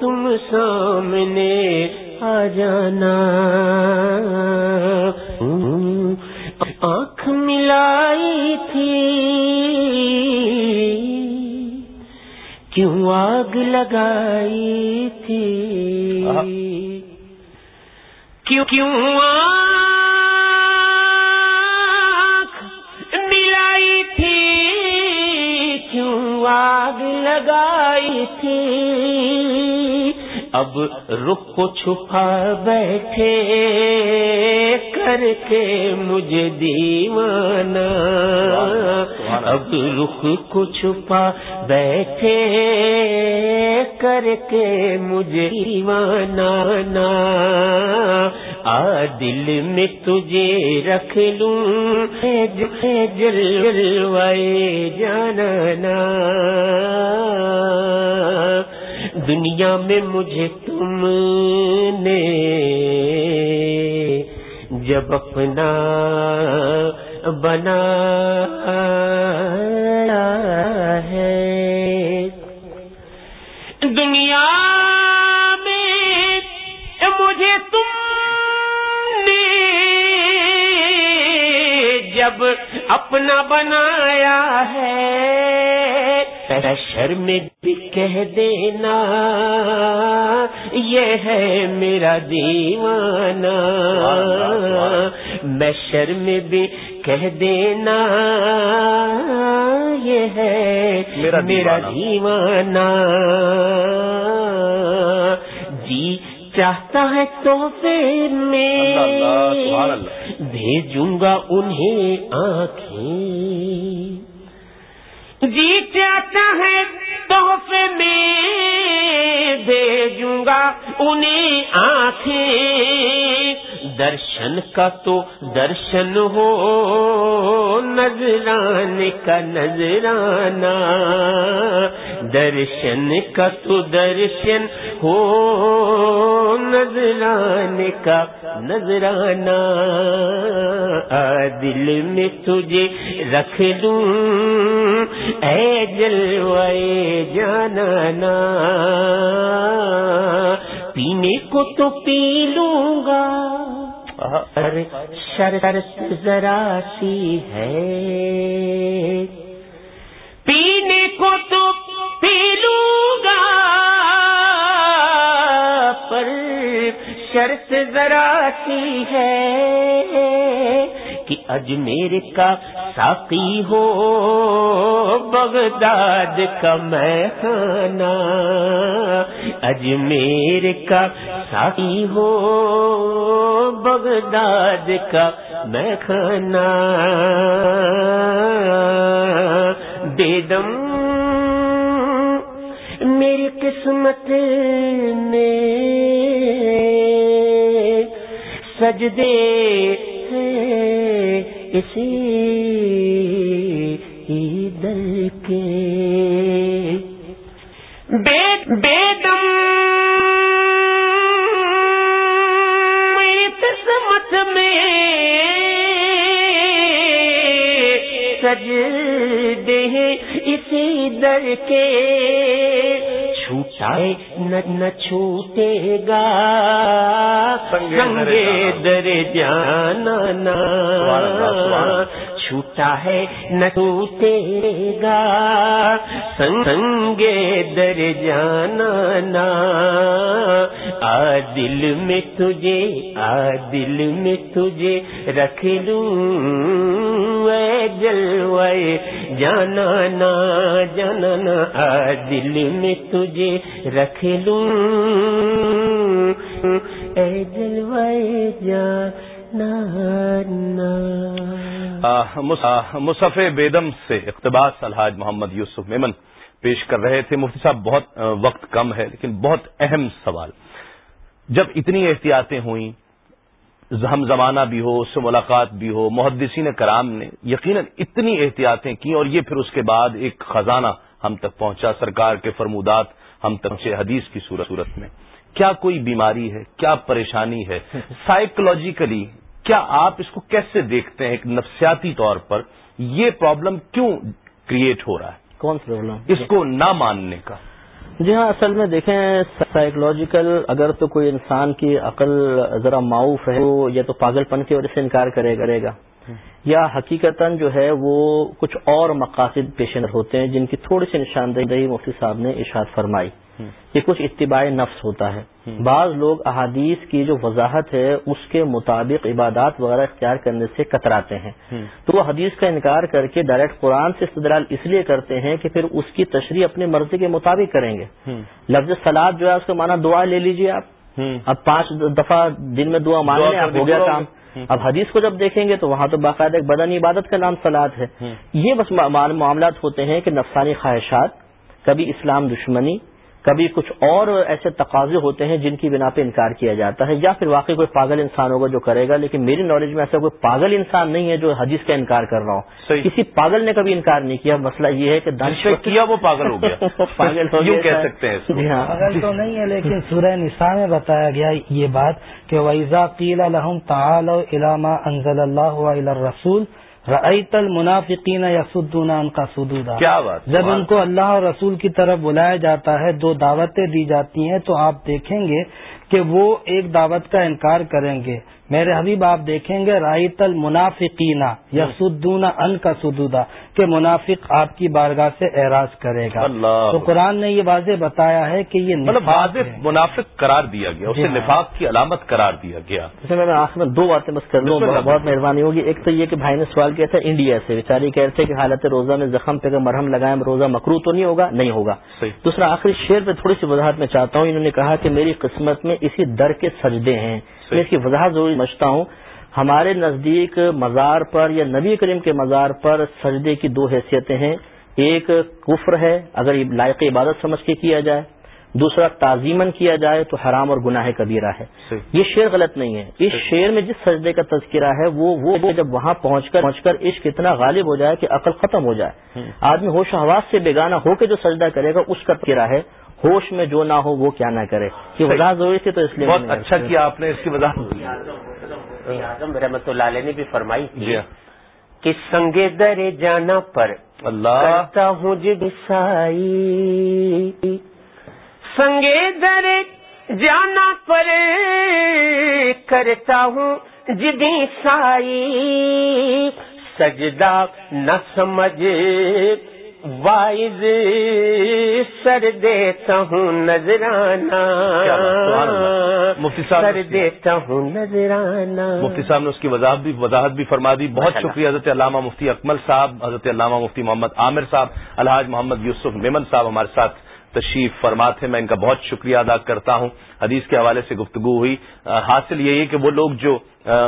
تم سامنے آ جانا۔ آنکھ ملائی تھی۔ کیوں آگ لگائی تھی؟ کیوں کیوں آنکھ ملائی تھی؟ لگائی تھی؟ اب رخ کو چھپا بیٹھے کر کے مجھے دیوانا اب رخ کو چھپا بیٹھے کر کے مجھے دیوانا آ دل میں تجھے رکھ لوں جلوائے جاننا دنیا میں مجھے تم نے جب اپنا بنا ہے۔ دنیا میں مجھے تم نے جب اپنا بنایا ہے۔ شر میں بھی کہہ دینا یہ ہے میرا دیوانہ۔ میں شر میں بھی کہہ دینا یہ ہے میرا دیوانہ۔ جی چاہتا ہے تحفے میں بھیجوں گا انہیں آنکھیں۔ جی چاہتا ہے تحفے میں بھیجوں گا انہیں آنکھیں۔ درشن کا تو درشن ہو نظرانے کا نظرانہ درشن کا تو درشن ہو نظرانے کا نظرانہ دل میں تجھے رکھ لوں اے جلوائے جانانا پینے کو تو پی لوں گا۔ شرط ذرا سی ہے۔ پینے کو تو پی لوں گا۔ پر شرط ذرا سی ہے کہ اجمیر کا ساقی ہو، بغداد کا میں خانہ اجمیر کا ساقی ہو، بغداد کا میں خانہ بیدم میری قسمت میں سجدے اسی ہی دل کے بے بیدم میری قسمت میں سج دے اسی در کے چھوٹا نہ چھوٹے گا سنگے در جانا چھوٹا ہے نہ ٹوٹے گا۔ سنگے در جانا آ دل میں تجھے آ دل میں تجھے رکھ لوں۔ اے جلوائے جانا جانا آ دل میں تجھے رکھ لوں۔ اے جلوائے جانا مصف بیدم سے اقتباس الحاج محمد یوسف میمن پیش کر رہے تھے۔ مفتی صاحب، بہت وقت کم ہے، لیکن بہت اہم سوال۔ جب اتنی احتیاطیں ہوئیں ہم زمانہ بھی ہو اس سے ملاقات بھی ہو محدثین کرام نے یقیناً اتنی احتیاطیں کی اور یہ پھر اس کے بعد ایک خزانہ ہم تک پہنچا سرکار کے فرمودات ہم تک پہنچے حدیث کی صورت میں۔ کیا کوئی بیماری ہے؟ کیا پریشانی ہے؟ سائیکولوجیکلی کیا آپ اس کو کیسے دیکھتے ہیں ایک نفسیاتی طور پر؟ یہ پرابلم کیوں کریٹ ہو رہا ہے؟ کون سا پرابلم اس کو نہ ماننے کا۔ جی ہاں اصل میں دیکھیں سائیکولوجیکل اگر تو کوئی انسان کی عقل ذرا معاف ہے، وہ یا تو پاگل پن کی وجہ سے انکار کرے کرے گا۔ یا حقیقتا جو ہے، وہ کچھ اور مقاصد پیش ہوتے ہیں، جن کی تھوڑی سی نشاندہی مفتی صاحب نے اشاد فرمائی۔ یہ کچھ اتباع نفس ہوتا ہے۔ بعض لوگ احادیث کی جو وضاحت ہے، اس کے مطابق عبادات وغیرہ اختیار کرنے سے کتراتے ہیں۔ تو وہ حدیث کا انکار کر کے ڈائریکٹ قرآن سے استدلال اس لیے کرتے ہیں کہ پھر اس کی تشریح اپنی مرضی کے مطابق کریں گے۔ لفظ سلاد جو ہے، اس کا معنی دعا لے لیجیے آپ۔ اب پانچ دفعہ دن میں دعا مانگنے آپ ہو گیا کام۔ اب حدیث کو جب دیکھیں گے تو وہاں تو باقاعدہ ایک بدنی عبادت کا نام سلاد ہے۔ یہ بس معاملات ہوتے ہیں کہ نفسانی خواہشات، کبھی اسلام دشمنی کبھی کچھ اور ایسے تقاضے ہوتے ہیں جن کی بنا پہ انکار کیا جاتا ہے یا پھر واقعی کوئی پاگل انسان ہوگا جو کرے گا لیکن میری نالج میں ایسا کوئی پاگل انسان نہیں ہے جو حدیث کا انکار کر رہا ہوں کسی پاگل نے کبھی انکار نہیں کیا مسئلہ یہ ہے کہ دانش کیا وہ پاگل ہو گیا؟ پاگل ہو گیا کہہ سکتے ہیں جی ہاں۔ پاگل تو نہیں ہے لیکن سورہ نساء میں بتایا گیا یہ بات کہ ویزا قیل الحم تعال علامہ انزل اللہ رسول رعیت المنافقین یا سدونا ان کا سدودا کیا بات؟ جب ان کو اللہ اور رسول کی طرف بلایا جاتا ہے دو دعوتیں دی جاتی ہیں تو آپ دیکھیں گے کہ وہ ایک دعوت کا انکار کریں گے۔ میرے حبیب آپ دیکھیں گے رائت المنافقینہ یا سدونا ان کا سدودا کہ منافق آپ کی بارگاہ سے اعراض کرے گا۔ تو قرآن نے یہ واضح بتایا ہے کہ یہ مطلب واضح منافق قرار دیا گیا اسے جی ہاں۔ نفاق کی علامت قرار دیا گیا۔ میں آخر میں دو باتیں بس کر لوں بہت مہربانی ہوگی۔ ایک تو یہ کہ بھائی نے سوال کیا تھا انڈیا سے بیچاری کہہ رہے تھے کہ حالت روزہ میں زخم پہ اگر مرہم لگائیں روزہ مکرو تو نہیں ہوگا؟ نہیں ہوگا۔ دوسرا آخری شعر پہ تھوڑی سی وضاحت میں چاہتا ہوں انہوں نے کہا کہ میری قسمت میں اسی در کے سجدے ہیں۔ میں اس کی وضاحت ضروری سمجھتا ہوں۔ ہمارے نزدیک مزار پر یا نبی کریم کے مزار پر سجدے کی دو حیثیتیں ہیں۔ ایک کفر ہے اگر لائق عبادت سمجھ کے کیا جائے۔ دوسرا تعظیمن کیا جائے تو حرام اور گناہ کبیرہ ہے۔ یہ شعر غلط نہیں ہے۔ اس شعر میں جس سجدے کا تذکرہ ہے وہ وہ جب وہاں پہنچ کر پہنچ کر عشق اتنا غالب ہو جائے کہ عقل ختم ہو جائے۔ آدمی ہوش حواس سے بیگانہ ہو کے جو سجدہ کرے گا اس کا تذکرہ ہے۔ ہوش میں جو نہ ہو وہ کیا نہ کرے۔ یہ وضاحت ضروری تھی تو اس لیے بہت اچھا کیا آپ نے اس کی وضاحت۔ اعظم رحمت اللہ علیہ نے بھی فرمائی تھی ہاں۔ کہ سنگے در جانا پر اللہ۔ کرتا ہوں جب سائی سنگے در جانا پر کرتا ہوں جبی سائی سجدہ نہ سمجھ وائز سر دیتا ہوں نظرانہ مفتی صاحب سر دیتا ہوں نظرانہ مفتی صاحب نے اس کی وضاحت بھی وضاحت بھی فرما دی۔ بہت شکریہ حضرت علامہ مفتی اکمل صاحب حضرت علامہ مفتی محمد عامر صاحب الحاج محمد یوسف میمن صاحب ہمارے ساتھ تشریف فرما تھے۔ میں ان کا بہت شکریہ ادا کرتا ہوں۔ حدیث کے حوالے سے گفتگو ہوئی۔ حاصل یہی ہے کہ وہ لوگ جو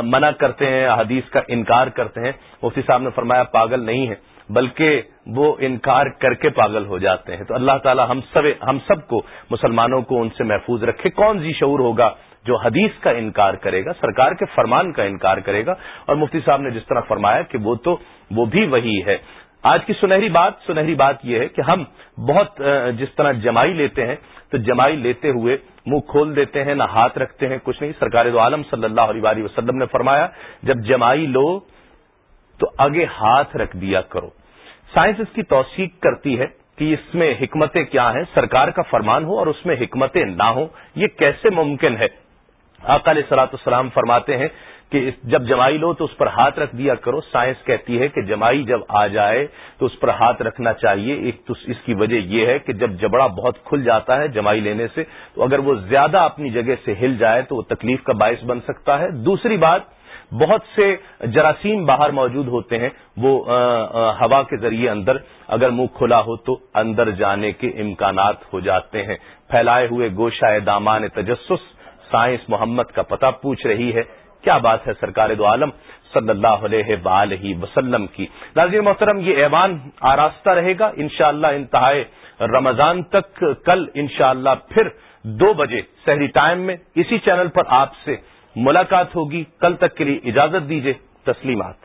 منع کرتے ہیں حدیث کا انکار کرتے ہیں مفتی صاحب نے فرمایا پاگل نہیں ہے۔ بلکہ وہ انکار کر کے پاگل ہو جاتے ہیں۔ تو اللہ تعالی ہم سب ہم سب کو، مسلمانوں کو ان سے محفوظ رکھے۔ کون سی شعور ہوگا جو حدیث کا انکار کرے گا؟ سرکار کے فرمان کا انکار کرے گا۔ اور مفتی صاحب نے جس طرح فرمایا کہ وہ تو، وہ بھی وہی ہے۔ آج کی سنہری بات سنہری بات یہ ہے کہ ہم بہت جس طرح جمائی لیتے ہیں، تو جمائی لیتے ہوئے منہ کھول دیتے ہیں، نہ ہاتھ رکھتے ہیں، کچھ نہیں۔ سرکار دو عالم صلی اللہ علیہ وسلم نے فرمایا، جب جمائی لو تو آگے ہاتھ رکھ دیا کرو۔ سائنس اس کی توثیق کرتی ہے کہ اس میں حکمتیں کیا ہیں، سرکار کا فرمان ہو اور اس میں حکمتیں نہ ہوں، یہ کیسے ممکن ہے؟ اکال سلاۃ السلام فرماتے ہیں کہ جب جمائی لو تو اس پر ہاتھ رکھ دیا کرو۔ سائنس کہتی ہے کہ جمائی جب آ جائے تو اس پر ہاتھ رکھنا چاہیے۔ ایک تو اس کی وجہ یہ ہے کہ جب جبڑا بہت کھل جاتا ہے جمائی لینے سے، تو اگر وہ زیادہ اپنی جگہ سے ہل جائے تو وہ تکلیف کا باعث بن سکتا ہے۔ دوسری بات بہت سے جراثیم باہر موجود ہوتے ہیں، وہ ہوا کے ذریعے اندر، اگر منہ کھلا ہو تو اندر جانے کے امکانات ہو جاتے ہیں۔ پھیلائے ہوئے گوشہ دامان تجسس، سائنس محمد کا پتہ پوچھ رہی ہے، کیا بات ہے سرکار دو عالم صلی اللہ علیہ بآلہ وسلم کی؟ ناظرین محترم، یہ ایوان آراستہ رہے گا۔ انشاءاللہ اللہ انتہائے رمضان تک، کل انشاءاللہ پھر دو بجے سحری ٹائم میں اسی چینل پر آپ سے ملاقات ہوگی کل تک کے لیے اجازت دیجیے تسلیمات۔